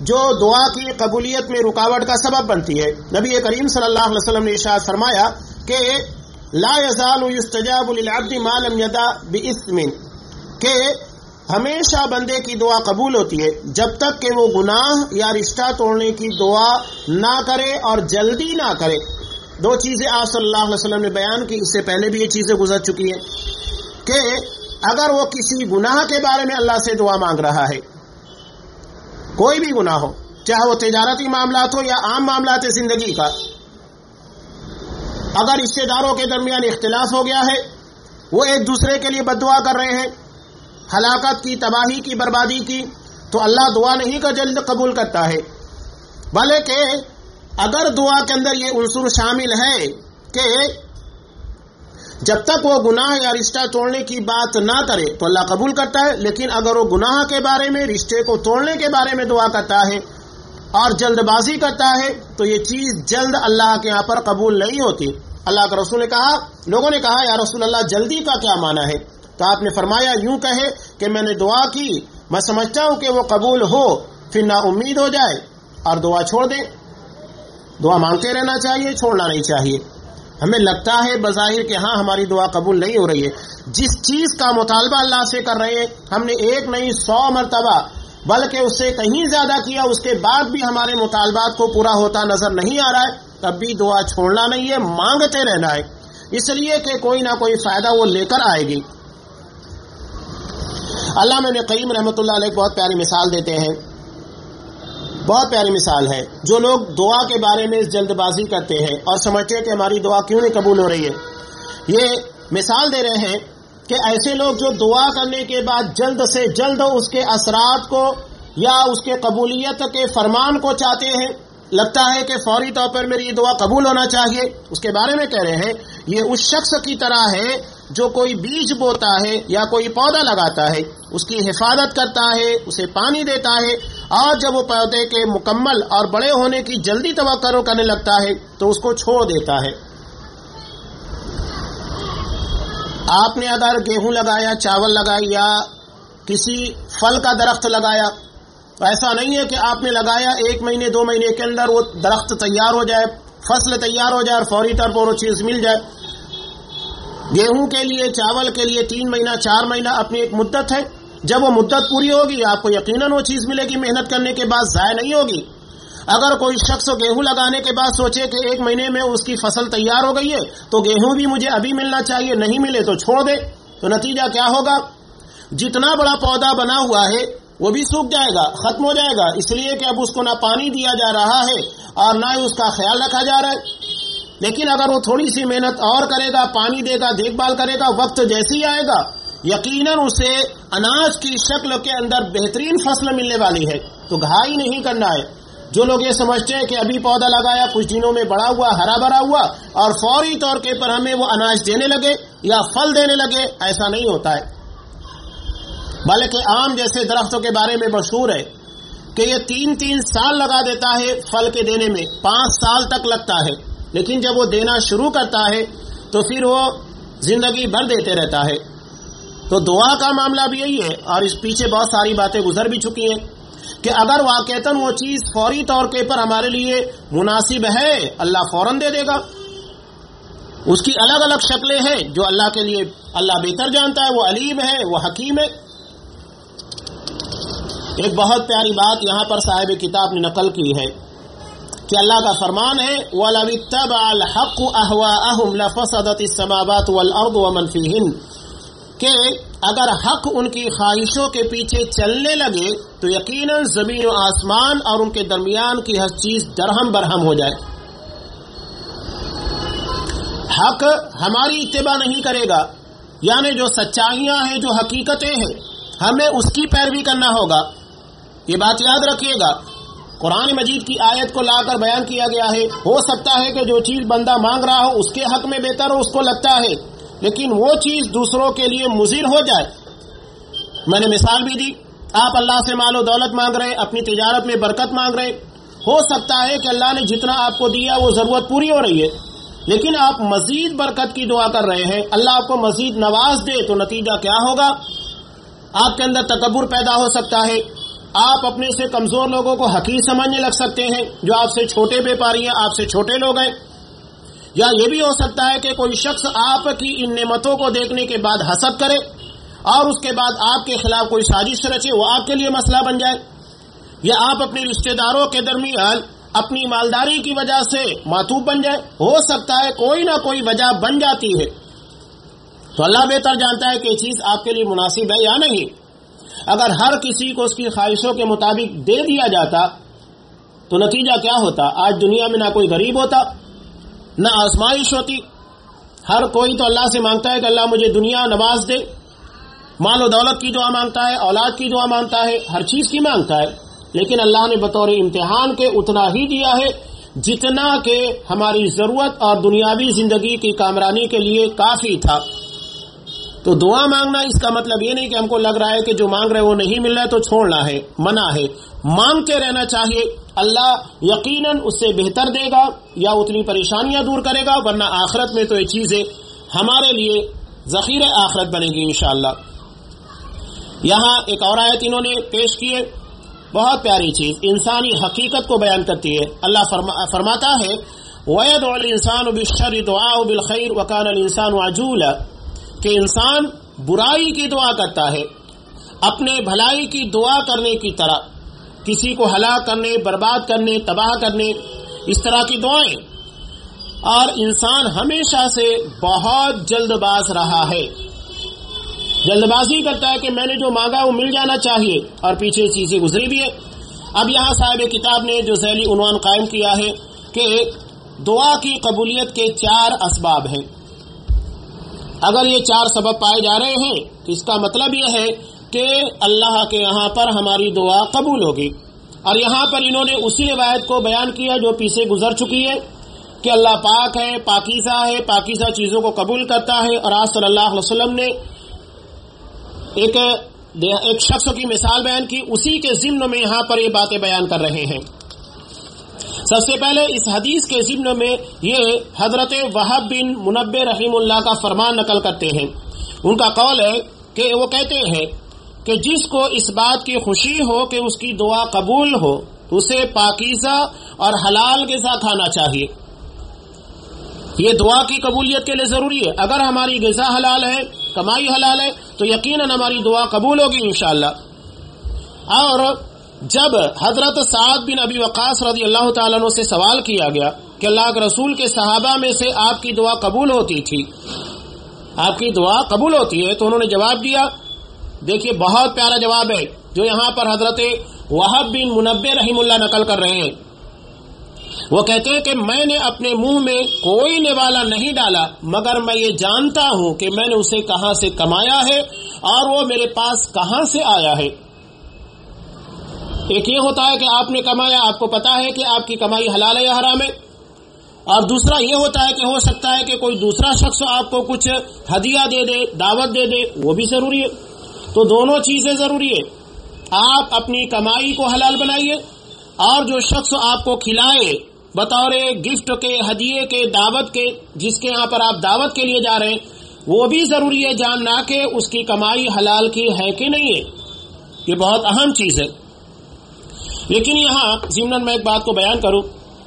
جو دعا کی قبولیت میں رکاوٹ کا سبب بنتی ہے۔ نبی کریم صلی اللہ علیہ وسلم نے اشاعت فرمایا کہ لا يزال يستجاب للعبد ما لم يدع باسم. کہ ہمیشہ بندے کی دعا قبول ہوتی ہے، جب تک کہ وہ گناہ یا رشتہ توڑنے کی دعا نہ کرے اور جلدی نہ کرے۔ دو چیزیں آپ صلی اللہ علیہ وسلم نے بیان کی، اس سے پہلے بھی یہ چیزیں گزر چکی ہیں۔ کہ اگر وہ کسی گناہ کے بارے میں اللہ سے دعا مانگ رہا ہے، کوئی بھی گناہ ہو، چاہے وہ تجارتی معاملات ہو یا عام معاملات زندگی کا اگر رشتے داروں کے درمیان اختلاف ہو گیا ہے، وہ ایک دوسرے کے لیے بد دعا کر رہے ہیں، ہلاکت کی، تباہی کی، بربادی کی، تو اللہ دعا نہیں کا جلد قبول کرتا ہے۔ بلکہ اگر دعا کے اندر یہ عنصر شامل ہے کہ جب تک وہ گناہ یا رشتہ توڑنے کی بات نہ کرے تو اللہ قبول کرتا ہے، لیکن اگر وہ گناہ کے بارے میں، رشتے کو توڑنے کے بارے میں دعا کرتا ہے اور جلد بازی کرتا ہے تو یہ چیز جلد اللہ کے یہاں پر قبول نہیں ہوتی۔ اللہ کے رسول نے کہا، لوگوں نے کہا، یا رسول اللہ، جلدی کا کیا معنی ہے؟ تو آپ نے فرمایا، یوں کہے کہ میں نے دعا کی، میں سمجھتا ہوں کہ وہ قبول ہو، پھر نہ امید ہو جائے۔ اور دعا چھوڑ دے دعا مانگتے رہنا چاہیے، چھوڑنا نہیں چاہیے۔ ہمیں لگتا ہے بظاہر کہ ہاں ہماری دعا قبول نہیں ہو رہی ہے۔ جس چیز کا مطالبہ اللہ سے کر رہے ہیں، ہم نے ایک نہیں، سو مرتبہ بلکہ اس سے کہیں زیادہ کیا، اس کے بعد بھی ہمارے مطالبات کو پورا ہوتا نظر نہیں آ رہا ہے، تب بھی دعا چھوڑنا نہیں ہے، مانگتے رہنا ہے۔ اس لیے کہ کوئی نہ کوئی فائدہ وہ لے کر آئے گی۔ اللہ میں قیم رحمۃ اللہ علیہ بہت پیاری مثال دیتے ہیں۔ بہت پیاری مثال ہے۔ جو لوگ دعا کے بارے میں جلد بازی کرتے ہیں اور سمجھتے ہیں کہ ہماری دعا کیوں نہیں قبول ہو رہی ہے۔ یہ مثال دے رہے ہیں کہ ایسے لوگ جو دعا کرنے کے بعد جلد سے جلد اس کے اثرات کو یا اس کے قبولیت کے فرمان کو چاہتے ہیں، لگتا ہے کہ فوری طور پر میری یہ دعا قبول ہونا چاہیے۔ اس کے بارے میں کہہ رہے ہیں، یہ اس شخص کی طرح ہے جو کوئی بیج بوتا ہے یا کوئی پودا لگاتا ہے۔ اس کی حفاظت کرتا ہے، اسے پانی دیتا ہے۔ اور جب وہ پودے کے مکمل اور بڑے ہونے کی جلدی توقع کرنے لگتا ہے، تو اس کو چھوڑ دیتا ہے۔ آپ نے اگر گیہوں لگایا، چاول لگائی یا کسی پھل کا درخت لگایا۔ تو ایسا نہیں ہے کہ آپ نے لگایا ایک مہینے، دو مہینے کے اندر وہ درخت تیار ہو جائے، فصل تیار ہو جائے اور فوری طور پر وہ چیز مل جائے۔ گیہوں کے لیے، چاول کے لیے تین مہینہ، چار مہینہ اپنی ایک مدت ہے۔ جب وہ مدت پوری ہوگی، آپ کو یقیناً وہ چیز ملے گی، محنت کرنے کے بعد ضائع نہیں ہوگی۔ اگر کوئی شخص گیہوں لگانے کے بعد سوچے کہ ایک مہینے میں اس کی فصل تیار ہو گئی ہے، تو گیہوں بھی مجھے ابھی ملنا چاہیے، نہیں ملے تو چھوڑ دے۔ تو نتیجہ کیا ہوگا؟ جتنا بڑا پودا بنا ہوا ہے، وہ بھی سوکھ جائے گا، ختم ہو جائے گا۔ اس لیے کہ اب اس کو نہ پانی دیا جا رہا ہے اور نہ اس کا خیال رکھا جا رہا ہے۔ لیکن اگر وہ تھوڑی سی محنت اور کرے گا، پانی دے گا، دیکھ بھال کرے گا، وقت جیسے ہی آئے گا، یقیناً اسے اناج کی شکل کے اندر بہترین فصل ملنے والی ہے۔ تو گھائی نہیں کرنا ہے۔ جو لوگ یہ سمجھتے ہیں کہ ابھی پودا لگایا، کچھ دنوں میں بڑا ہوا، ہرا بھرا ہوا، اور فوری طور کے پر ہمیں وہ اناج دینے لگے یا پھل دینے لگے، ایسا نہیں ہوتا ہے۔ بلکہ آم جیسے درختوں کے بارے میں مشہور ہے کہ یہ تین تین سال لگا دیتا ہے پھل کے دینے میں، پانچ سال تک لگتا ہے۔ لیکن جب وہ دینا شروع کرتا ہے، تو پھر وہ زندگی بھر دیتے رہتا ہے۔ تو دعا کا معاملہ بھی یہی ہے، اور اس پیچھے بہت ساری باتیں گزر بھی چکی ہیں۔ کہ اگر واقعتاً وہ چیز فوری طور کے پر ہمارے لیے مناسب ہے، اللہ فوراً دے دے گا۔ اس کی الگ الگ شکلیں ہیں، جو اللہ کے لیے اللہ بہتر جانتا ہے، وہ علیم ہے، وہ حکیم ہے۔ ایک بہت پیاری بات یہاں پر صاحب کتاب نے نقل کی ہے کہ اللہ کا فرمان ہے الْحَقُّ أَهْوَاءَهُمْ لَفَسَدَتِ السَّمَاوَاتُ وَالْأَرْضُ وَمَنْ فِيهِنْ۔ کہ اگر حق ان کی خواہشوں کے پیچھے چلنے لگے تو یقیناً زمین و آسمان اور ان کے درمیان کی ہر چیز درہم برہم ہو جائے۔ حق ہماری اتباع نہیں کرے گا یعنی جو سچائیاں ہیں، جو حقیقتیں ہیں، ہمیں اس کی پیروی کرنا ہوگا۔ یہ بات یاد رکھیے گا، قرآن مجید کی آیت کو لا کر بیان کیا گیا ہے۔ ہو سکتا ہے کہ جو چیز بندہ مانگ رہا ہو، اس کے حق میں بہتر ہو، اس کو لگتا ہے۔ لیکن وہ چیز دوسروں کے لیے مضر ہو جائے۔ میں نے مثال بھی دی۔ آپ اللہ سے مال و دولت مانگ رہے، اپنی تجارت میں برکت مانگ رہے۔ ہو سکتا ہے کہ اللہ نے جتنا آپ کو دیا، وہ ضرورت پوری ہو رہی ہے۔ لیکن آپ مزید برکت کی دعا کر رہے ہیں۔ اللہ آپ کو مزید نواز دے تو نتیجہ کیا ہوگا؟ آپ کے اندر تکبر پیدا ہو سکتا ہے۔ آپ اپنے سے کمزور لوگوں کو حقیق سمجھنے لگ سکتے ہیں۔ جو آپ سے چھوٹے بیپاری ہیں، آپ سے چھوٹے لوگ ہیں۔ یا یہ بھی ہو سکتا ہے کہ کوئی شخص آپ کی ان نعمتوں کو دیکھنے کے بعد حسد کرے اور اس کے بعد آپ کے خلاف کوئی سازش رچے، وہ آپ کے لیے مسئلہ بن جائے۔ یا آپ اپنے رشتہ داروں کے درمیان اپنی مالداری کی وجہ سے ماتوب بن جائے، ہو سکتا ہے کوئی نہ کوئی وجہ بن جاتی ہے۔ تو اللہ بہتر جانتا ہے کہ یہ چیز آپ کے لیے مناسب ہے یا نہیں۔ اگر ہر کسی کو اس کی خواہشوں کے مطابق دے دیا جاتا، تو نتیجہ کیا ہوتا؟ آج دنیا میں نہ کوئی غریب ہوتا نہ آزمائش ہوتی۔ ہر کوئی تو اللہ سے مانگتا ہے کہ اللہ مجھے دنیا نواز دے۔ مال و دولت کی دعا مانگتا ہے، اولاد کی دعا مانگتا ہے، ہر چیز کی مانگتا ہے۔ لیکن اللہ نے بطور امتحان کے اتنا ہی دیا ہے جتنا کہ ہماری ضرورت اور دنیاوی زندگی کی کامرانی کے لیے کافی تھا۔ تو دعا مانگنا، اس کا مطلب یہ نہیں کہ ہم کو لگ رہا ہے کہ جو مانگ رہے وہ نہیں مل رہا ہے تو چھوڑنا ہے، منع ہے۔ مانگتے رہنا چاہیے۔ اللہ یقیناً اس سے بہتر دے گا یا اتنی پریشانیاں دور کرے گا، ورنہ آخرت میں تو یہ چیزیں ہمارے لیے ذخیرہ آخرت بنے گی انشاءاللہ۔ یہاں ایک اور آیت انہوں نے پیش کیے بہت پیاری چیز، انسانی حقیقت کو بیان کرتی ہے۔ اللہ فرما، فرماتا ہے وید انسان بشر دعا بالخیر وکان الانسان عجول کہ انسان برائی کی دعا کرتا ہے، اپنے بھلائی کی دعا کرنے کی طرح۔ کسی کو ہلاک کرنے، برباد کرنے، تباہ کرنے، اس طرح کی دعائیں۔ اور انسان ہمیشہ سے بہت جلد باز رہا ہے۔ جلد بازی کرتا ہے کہ میں نے جو مانگا وہ مل جانا چاہیے اور پیچھے چیزیں گزری بھی ہے اب یہاں صاحب کتاب نے جو ذیلی عنوان قائم کیا ہے کہ دعا کی قبولیت کے چار اسباب ہیں۔ اگر یہ چار سبب پائے جا رہے ہیں تو اس کا مطلب یہ ہے کہ اللہ کے یہاں پر ہماری دعا قبول ہوگی۔ اور یہاں پر انہوں نے اسی روایت کو بیان کیا جو پیچھے گزر چکی ہے کہ اللہ پاک ہے، پاکیزہ ہے، پاکیزہ چیزوں کو قبول کرتا ہے۔ اور آج صلی اللہ علیہ وسلم نے ایک ایک شخص کی مثال بیان کی۔ اسی کے ضمن میں یہاں پر یہ باتیں بیان کر رہے ہیں۔ سب سے پہلے اس حدیث کے ضمن میں یہ حضرت وحب بن منبع رحیم اللہ کا فرمان نقل کرتے ہیں۔ ان کا قول ہے کہ وہ کہتے ہیں کہ جس کو اس بات کی خوشی ہو کہ اس کی دعا قبول ہو، اسے پاکیزہ اور حلال غذا کھانا چاہیے۔ یہ دعا کی قبولیت کے لیے ضروری ہے۔ اگر ہماری غذا حلال ہے، کمائی حلال ہے، تو یقیناً ہماری دعا قبول ہوگی انشاءاللہ۔ اور جب حضرت سعد بن ابی وقاص رضی اللہ تعالیٰ عنہ سے سوال کیا گیا کہ اللہ کے رسول کے صحابہ میں سے آپ کی دعا قبول ہوتی تھی، آپ کی دعا قبول ہوتی ہے، تو انہوں نے جواب دیا دیکھیے بہت پیارا جواب ہے جو یہاں پر حضرت وحب بن منبع رحم اللہ نقل کر رہے ہیں۔ وہ کہتے ہیں کہ میں نے اپنے منہ میں کوئی نوالا نہیں ڈالا، مگر میں یہ جانتا ہوں کہ میں نے اسے کہاں سے کمایا ہے اور وہ میرے پاس کہاں سے آیا ہے۔ ایک یہ ہوتا ہے کہ آپ نے کمایا، آپ کو پتا ہے کہ آپ کی کمائی حلال ہے یا حرام ہے۔ اور دوسرا یہ ہوتا ہے کہ ہو سکتا ہے کہ کوئی دوسرا شخص آپ کو کچھ ہدیہ دے دے، دعوت دے دے، وہ بھی ضروری ہے۔ تو دونوں چیزیں ضروری ہے آپ اپنی کمائی کو حلال بنائیے اور جو شخص آپ کو کھلائے بطور گفٹ کے، ہدیے کے، دعوت کے، جس کے یہاں پر آپ دعوت کے لیے جا رہے ہیں، وہ بھی ضروری ہے۔ جاننا کہ اس کی کمائی حلال کی ہے کہ نہیں ہے۔ یہ بہت اہم چیز ہے۔ لیکن یہاں ضمن میں ایک بات کو بیان کروں۔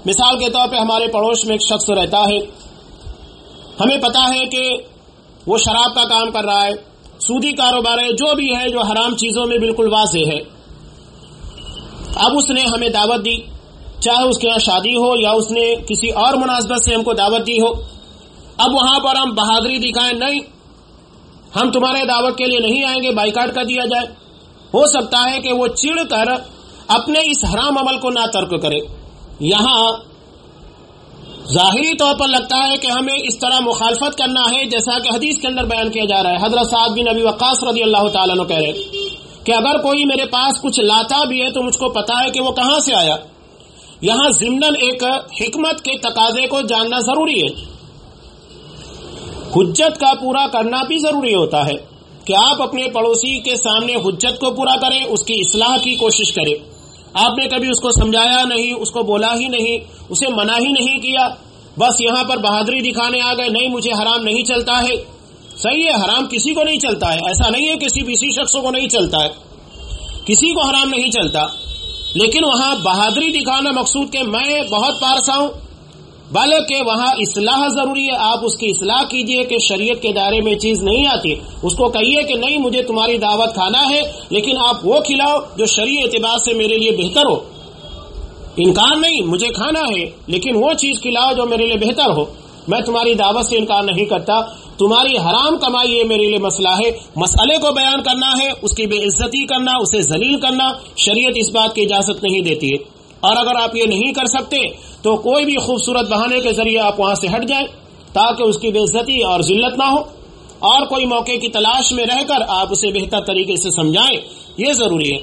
مثال کے طور پہ ہمارے پڑوس میں ایک شخص رہتا ہے۔ ہمیں پتا ہے کہ وہ شراب کا کام کر رہا ہے۔ سودی کاروبار ہے، جو بھی ہے، جو حرام چیزوں میں بالکل واضح ہے۔ اب اس نے ہمیں دعوت دی، چاہے اس کے یہاں شادی ہو یا اس نے کسی اور مناسبت سے ہم کو دعوت دی ہو۔ اب وہاں پر ہم بہادری دکھائیں، نہیں، ہم تمہارے دعوت کے لیے نہیں آئیں گے، بائیکاٹ کر دیا جائے۔ ہو سکتا ہے کہ وہ چڑ کر اپنے اس حرام عمل کو نہ ترک کرے۔ یہاں ظاہری طور پر لگتا ہے کہ ہمیں اس طرح مخالفت کرنا ہے جیسا کہ حدیث کے اندر بیان کیا جا رہا ہے۔ حضرت صاحب بن ابی وقاص رضی اللہ تعالیٰ کہہ رہے کہ اگر کوئی میرے پاس کچھ لاتا بھی ہے تو مجھ کو پتا ہے کہ وہ کہاں سے آیا۔ یہاں ضمن ایک حکمت کے تقاضے کو جاننا ضروری ہے۔ حجت کا پورا کرنا بھی ضروری ہوتا ہے کہ آپ اپنے پڑوسی کے سامنے حجت کو پورا کریں، اس کی اصلاح کی کوشش کریں۔ آپ نے کبھی اس کو سمجھایا نہیں، اس کو بولا ہی نہیں، اسے منع ہی نہیں کیا۔ بس یہاں پر بہادری دکھانے آ گئے، نہیں، مجھے حرام نہیں چلتا ہے۔ صحیح ہے، حرام کسی کو نہیں چلتا ہے۔ ایسا نہیں ہے کسی بھی شخص کو نہیں چلتا ہے۔ کسی کو حرام نہیں چلتا۔ لیکن وہاں بہادری دکھانا مقصود کہ میں بہت پارسا ہوں۔ بلکہ وہاں اصلاح ضروری ہے۔ آپ اس کی اصلاح کیجیے کہ شریعت کے دائرے میں چیز نہیں آتی۔ اس کو کہیے کہ نہیں، مجھے تمہاری دعوت کھانا ہے، لیکن آپ وہ کھلاؤ جو شریع اعتبار سے میرے لیے بہتر ہو۔ انکار نہیں، مجھے کھانا ہے، لیکن وہ چیز کھلاؤ جو میرے لیے بہتر ہو۔ میں تمہاری دعوت سے انکار نہیں کرتا۔ تمہاری حرام کمائی یہ میرے لیے مسئلہ ہے۔ مسئلے کو بیان کرنا ہے، اس کی بے عزتی کرنا، اسے ذلیل کرنا۔ شریعت اس بات کی اجازت نہیں دیتی ہے۔ اور اگر آپ یہ نہیں کر سکتے تو کوئی بھی خوبصورت بہانے کے ذریعے آپ وہاں سے ہٹ جائیں تاکہ اس کی بے عزتی اور ذلت نہ ہو اور کوئی موقع کی تلاش میں رہ کر آپ اسے بہتر طریقے سے سمجھائیں، یہ ضروری ہے۔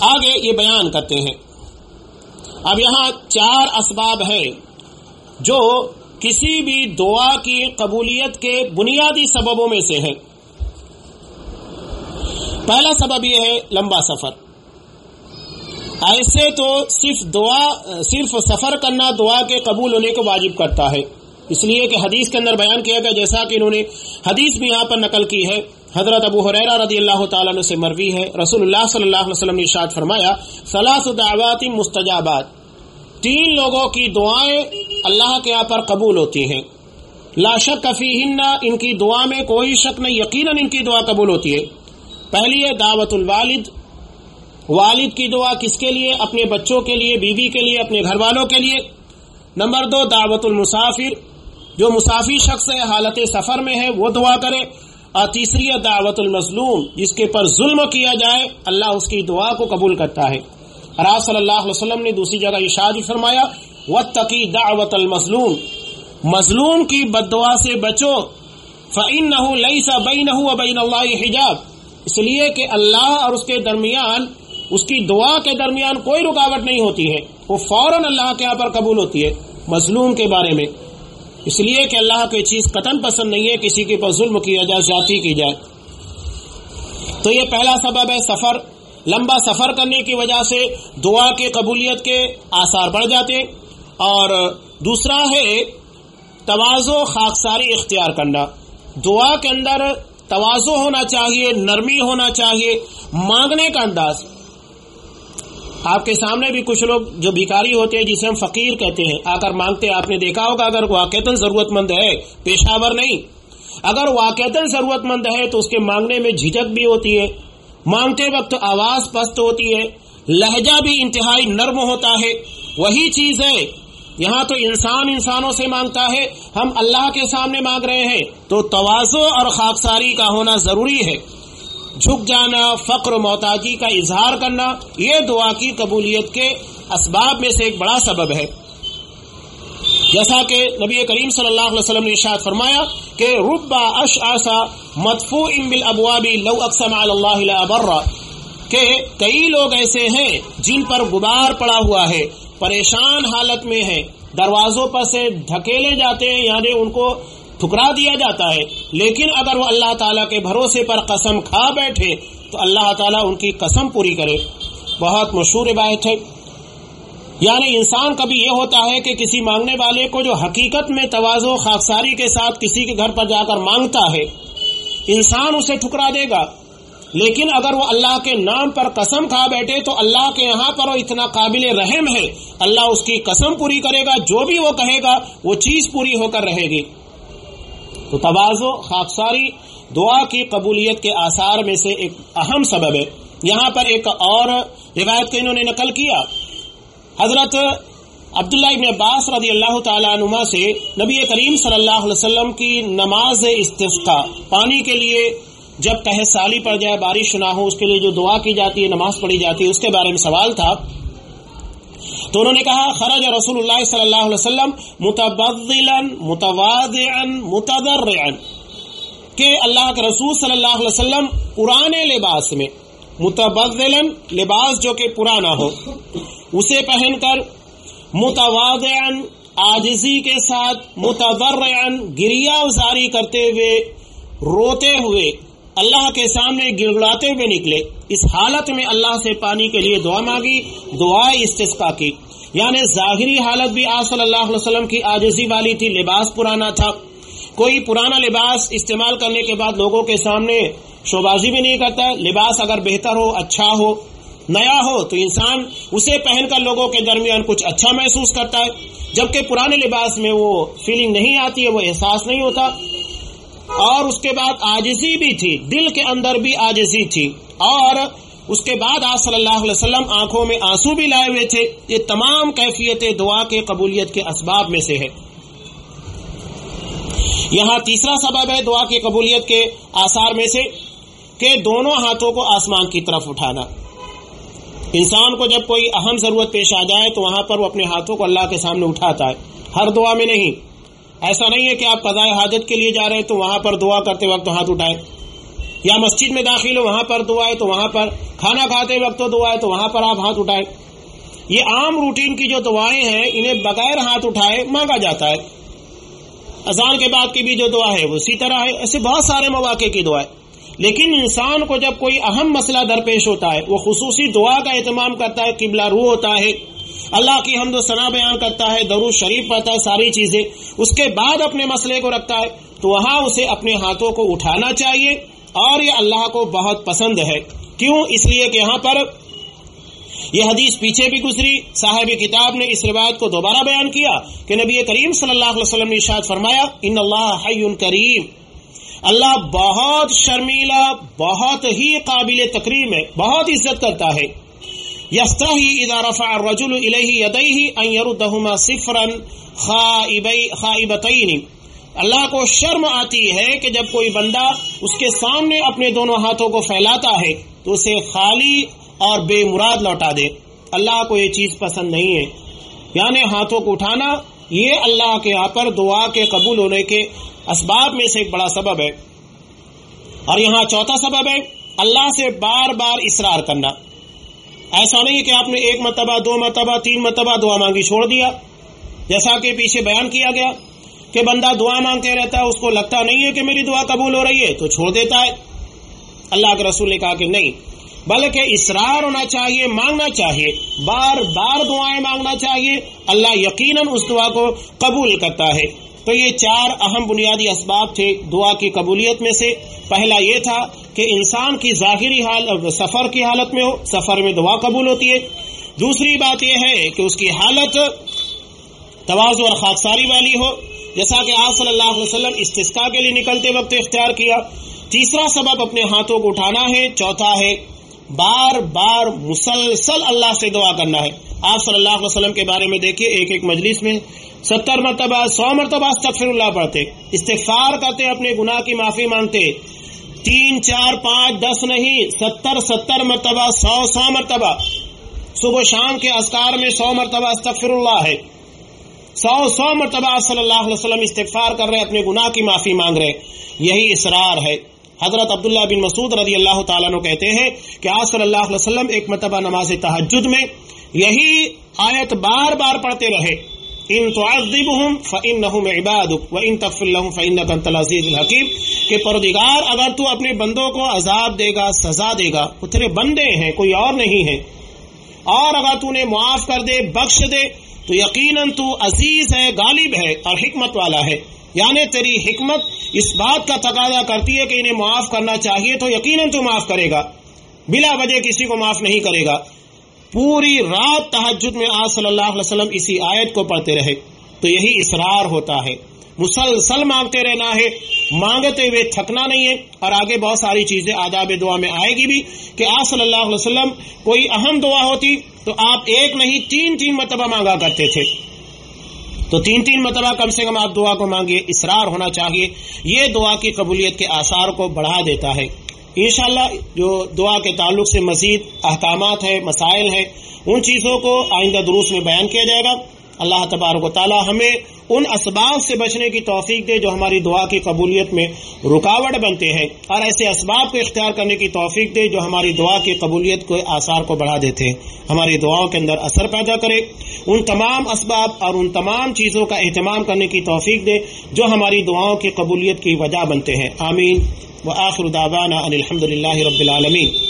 آگے یہ بیان کرتے ہیں۔ اب یہاں چار اسباب ہے جو کسی بھی دعا کی قبولیت کے بنیادی سببوں میں سے ہے پہلا سبب یہ ہے لمبا سفر۔ ایسے تو صرف دعا، صرف سفر کرنا دعا کے قبول ہونے کو واجب کرتا ہے۔ اس لیے کہ حدیث کے اندر بیان کیا گیا، جیسا کہ انہوں نے حدیث بھی یہاں پر نقل کی ہے۔ حضرت ابو حریرہ رضی اللہ تعالیٰ سے مروی ہے۔ رسول اللہ صلی اللہ علیہ وسلم نے اشاد فرمایا سلاس دعوات مستجابات۔ تین لوگوں کی دعائیں اللہ کے یہاں پر قبول ہوتی ہیں۔ لا شک کفی ان کی دعا میں کوئی شک نہیں، یقیناً ان کی دعا قبول ہوتی ہے۔ پہلی ہے دعوت الوالد۔ والد کی دعا کس کے لیے؟ اپنے بچوں کے لیے، بیوی کے لیے، اپنے گھر والوں کے لیے۔ نمبر دو، دعوت المسافر۔ جو مسافر شخص ہے، حالت سفر میں ہے، وہ دعا کرے۔ اور تیسری ہے، دعوت المظلوم، جس کے پر ظلم کیا جائے، اللہ اس کی دعا کو قبول کرتا ہے۔ راز صلی اللہ علیہ وسلم نے دوسری جگہ اشاد فرمایا و تقی دعوت المظلوم۔ مظلوم کی بد دعا سے بچو۔ فعین نہ لئی سا بین بین اللہ حجاب۔ اس لیے کہ اللہ اور اس کے درمیان اس کی دعا کے درمیان کوئی رکاوٹ نہیں ہوتی ہے۔ وہ فوراً اللہ کے یہاں پر قبول ہوتی ہے مظلوم کے بارے میں۔ اس لیے کہ اللہ کو یہ چیز قتل پسند نہیں ہے کسی کے پر ظلم کیا جائے جاتی کی جائے۔ تو یہ پہلا سبب ہے سفر۔ لمبا سفر کرنے کی وجہ سے دعا کے قبولیت کے آثار بڑھ جاتے۔ اور دوسرا ہے توازو خاکساری اختیار کرنا۔ دعا کے اندر توازو ہونا چاہیے، نرمی ہونا چاہیے، مانگنے کا انداز۔ آپ کے سامنے بھی کچھ لوگ جو بھیکاری ہوتے ہیں جسے ہم فقیر کہتے ہیں آ کر مانگتے آپ نے دیکھا ہوگا، اگر واقع ضرورت مند ہے پیشہ ور نہیں۔ اگر واقع ضرورت مند ہے تو اس کے مانگنے میں جھجک بھی ہوتی ہے، مانگتے وقت آواز پست ہوتی ہے، لہجہ بھی انتہائی نرم ہوتا ہے۔ وہی چیز ہے، یہاں تو انسان انسانوں سے مانگتا ہے، ہم اللہ کے سامنے مانگ رہے ہیں۔ تو توازو اور خاکساری کا ہونا ضروری ہے۔ جھک جانا، فقر و محتاجی کا اظہار کرنا، یہ دعا کی قبولیت کے اسباب میں سے ایک بڑا سبب ہے۔ جیسا کہ نبی کریم صلی اللہ علیہ وسلم نے ارشاد فرمایا کہ ربا اش آسا متفو ابوابی لو اقسم اللہ کہ کئی لوگ ایسے ہیں جن پر غبار پڑا ہوا ہے، پریشان حالت میں ہے دروازوں پر سے دھکیلے جاتے ہیں یعنی ان کو ٹھکرا دیا جاتا ہے۔ لیکن اگر وہ اللہ تعالیٰ کے بھروسے پر قسم کھا بیٹھے، تو اللہ تعالیٰ ان کی قسم پوری کرے۔ بہت مشہور بات ہے۔ یعنی انسان کبھی یہ ہوتا ہے کہ کسی مانگنے والے کو جو حقیقت میں توازو خاکساری کے ساتھ کسی کے گھر پر جا کر مانگتا ہے، انسان اسے ٹھکرا دے گا۔ لیکن اگر وہ اللہ کے نام پر قسم کھا بیٹھے، تو اللہ کے یہاں پر وہ اتنا قابل رحم ہے۔ اللہ اس کی قسم پوری کرے گا، جو بھی وہ کہے گا، وہ چیز پوری ہو کر رہے گی۔ تو توازو خاکساری، دعا کی قبولیت کے آثار میں سے ایک اہم سبب ہے۔ یہاں پر ایک اور روایت کو انہوں نے نقل کیا۔ حضرت عبداللہ ابن عباس رضی اللہ تعالیٰ عنما سے نبی کریم صلی اللہ علیہ وسلم کی نماز استفتا، پانی کے لیے جب تہ سالی پڑ جائے، بارش نہ ہو، اس کے لیے جو دعا کی جاتی ہے، نماز پڑھی جاتی ہے، اس کے بارے میں سوال تھا۔ تو انہوں نے کہا، خرج رسول اللہ صلی اللہ علیہ وسلم متبدلا متوادعا متضرعا، کہ اللہ کے رسول صلی اللہ علیہ وسلم پرانے لباس میں متبدلا لباس جو کہ پرانا ہو، اسے پہن کر متوادعا آجزی کے ساتھ، متضرعا گریا ازاری کرتے ہوئے، روتے ہوئے اللہ کے سامنے گڑگڑاتے ہوئے نکلے۔ اس حالت میں اللہ سے پانی کے لیے دعا مانگی دعا استسقا کی۔ یعنی ظاہری حالت بھی آج صلی اللہ علیہ وسلم کی آجزی والی تھی، لباس پرانا تھا۔ کوئی پرانا لباس استعمال کرنے کے بعد لوگوں کے سامنے شوبازی بھی نہیں کرتا۔ لباس اگر بہتر ہو اچھا ہو، نیا ہو، تو انسان اسے پہن کر لوگوں کے درمیان کچھ اچھا محسوس کرتا ہے۔ جبکہ پرانے لباس میں وہ فیلنگ نہیں آتی ہے، وہ احساس نہیں ہوتا۔ اور اس کے بعد آجزی بھی تھی، دل کے اندر بھی آجزی تھی۔ اور اس کے بعد آج صلی اللہ علیہ وسلم آنکھوں میں آنسو بھی لائے ہوئے تھے۔ یہ تمام کیفیت دعا کے قبولیت کے اسباب میں سے ہے۔ یہاں تیسرا سبب ہے دعا کی قبولیت کے آثار میں سے کہ دونوں ہاتھوں کو آسمان کی طرف اٹھانا۔ انسان کو جب کوئی اہم ضرورت پیش آ جائے تو وہاں پر وہ اپنے ہاتھوں کو اللہ کے سامنے اٹھاتا ہے۔ ہر دعا میں نہیں ایسا نہیں ہے کہ آپ قضاء حاجت کے لیے جا رہے ہیں تو وہاں پر دعا کرتے وقت ہاتھ اٹھائے یا مسجد میں داخل ہو، وہاں پر دعا ہے تو وہاں پر کھانا کھاتے وقت دعا ہے تو وہاں پر آپ ہاتھ اٹھائے یہ عام روٹین کی جو دعائیں ہیں، انہیں بغیر ہاتھ اٹھائے مانگا جاتا ہے۔ اذان کے بعد کی بھی جو دعا ہے، وہ اسی طرح ہے۔ ایسے بہت سارے مواقع کی دعا ہے۔ لیکن انسان کو جب کوئی اہم مسئلہ درپیش ہوتا ہے، وہ خصوصی دعا کا اہتمام کرتا ہے، قبلہ روح ہوتا ہے۔ اللہ کی حمد و ثنا بیان کرتا ہے درو شریف پڑھتا ہے، ساری چیزیں۔ اس کے بعد اپنے مسئلے کو رکھتا ہے۔ تو وہاں اسے اپنے ہاتھوں کو اٹھانا چاہیے اور یہ اللہ کو بہت پسند ہے۔ کیوں؟ اس لیے کہ یہاں پر یہ حدیث پیچھے بھی گزری۔ صاحب کتاب نے اس روایت کو دوبارہ بیان کیا کہ نبی کریم صلی اللہ علیہ وسلم نے اشاد فرمایا، ان اللہ حی کریم اللہ بہت شرمیلا، بہت ہی قابل تقریم ہے، بہت عزت کرتا ہے۔ يستحي اذا رفع الرجل اليه يديه ان يردهما صفرا خائبتين اللہ کو شرم آتی ہے کہ جب کوئی بندہ اس کے سامنے اپنے دونوں ہاتھوں کو پھیلاتا ہے تو اسے خالی اور بے مراد لوٹا دے. اللہ کو یہ چیز پسند نہیں ہے. یعنی ہاتھوں کو اٹھانا، یہ اللہ کے یہاں پر دعا کے قبول ہونے کے اسباب میں سے ایک بڑا سبب ہے۔ اور یہاں چوتھا سبب ہے، اللہ سے بار بار اصرار کرنا۔ ایسا نہیں کہ آپ نے ایک مرتبہ، دو مرتبہ، تین مرتبہ دعا مانگی، چھوڑ دیا۔ جیسا کہ پیچھے بیان کیا گیا کہ بندہ دعا مانگتے رہتا ہے، اس کو لگتا نہیں ہے کہ میری دعا قبول ہو رہی ہے، تو چھوڑ دیتا ہے۔ اللہ کے رسول نے کہا کہ نہیں، بلکہ اصرار ہونا چاہیے، مانگنا چاہیے۔ بار بار دعائیں مانگنا چاہیے۔ اللہ یقیناً اس دعا کو قبول کرتا ہے۔ تو یہ چار اہم بنیادی اسباب تھے دعا کی قبولیت میں سے۔ پہلا یہ تھا کہ انسان کی ظاہری حال سفر کی حالت میں ہو، سفر میں دعا قبول ہوتی ہے۔ دوسری بات یہ ہے کہ اس کی حالت توازو اور خاکساری والی ہو، جیسا کہ آج صلی اللہ علیہ وسلم استسقا کے لیے نکلتے وقت اختیار کیا۔ تیسرا سبب اپنے ہاتھوں کو اٹھانا ہے، چوتھا ہے بار بار مسلسل اللہ سے دعا کرنا ہے۔ آپ صلی اللہ علیہ وسلم کے بارے میں دیکھیے، ایک ایک مجلس میں ستر مرتبہ، سو مرتبہ استغفر اللہ پڑھتے۔ استغفار کرتے، اپنے گناہ کی معافی مانگتے۔ تین، چار، پانچ، دس نہیں، ستر ستر مرتبہ، سو سو مرتبہ۔ صبح شام کے اسکار میں سو مرتبہ استغفر اللہ ہے۔ سو سو مرتبہ صلی اللہ علیہ وسلم استغفار کر رہے، اپنے گناہ کی معافی مانگ رہے۔ یہی اسرار ہے۔ حضرت عبداللہ بن مسعود رضی اللہ تعالیٰ نے کہتے ہیں کہ آج صلی اللہ علیہ وسلم ایک مرتبہ نماز تحجد میں یہی آیت بار بار پڑھتے رہے۔ ان تعذبهم فانهم عبادك وان تغفر لهم فانك انت العزيز الحكيم کہ پروردگار اگر تو اپنے بندوں کو عذاب دے گا، سزا دے گا، وہ تیرے بندے ہیں، کوئی اور نہیں ہے۔ اور اگر تو نے معاف کر دے، بخش دے، تو یقیناً تو عزیز ہے، غالب ہے اور حکمت والا ہے۔ یعنی تیری حکمت اس بات کا تقاضا کرتی ہے کہ انہیں معاف کرنا چاہیے تو یقیناً تو معاف کرے گا، بلا وجہ کسی کو معاف نہیں کرے گا۔ پوری رات تحجد میں آج صلی اللہ علیہ وسلم اسی آیت کو پڑھتے رہے، تو یہی اصرار ہوتا ہے۔ مسلسل مانگتے رہنا ہے، مانگتے ہوئے تھکنا نہیں ہے۔ اور آگے بہت ساری چیزیں آداب دعا میں آئے گی بھی کہ آج صلی اللہ علیہ وسلم کوئی اہم دعا ہوتی تو آپ ایک نہیں، تین تین مرتبہ مانگا کرتے تھے۔ تو تین تین مرتبہ کم سے کم آپ دعا کو مانگیے، اصرار ہونا چاہیے۔ یہ دعا کی قبولیت کے آثار کو بڑھا دیتا ہے۔ انشاءاللہ جو دعا کے تعلق سے مزید احکامات ہیں، مسائل ہیں، ان چیزوں کو آئندہ دروس میں بیان کیا جائے گا۔ اللہ تبارک و تعالی ہمیں ان اسباب سے بچنے کی توفیق دے جو ہماری دعا کی قبولیت میں رکاوٹ بنتے ہیں اور ایسے اسباب کو اختیار کرنے کی توفیق دے جو ہماری دعا کی قبولیت کو آثار کو بڑھا دیتے ہیں۔ ہماری دعاؤں کے اندر اثر پیدا کرے، ان تمام اسباب اور ان تمام چیزوں کا اہتمام کرنے کی توفیق دے جو ہماری دعاؤں کی قبولیت کی وجہ بنتے ہیں۔ آمین۔ و آخر داوانا الحمد للہ رب العالمین۔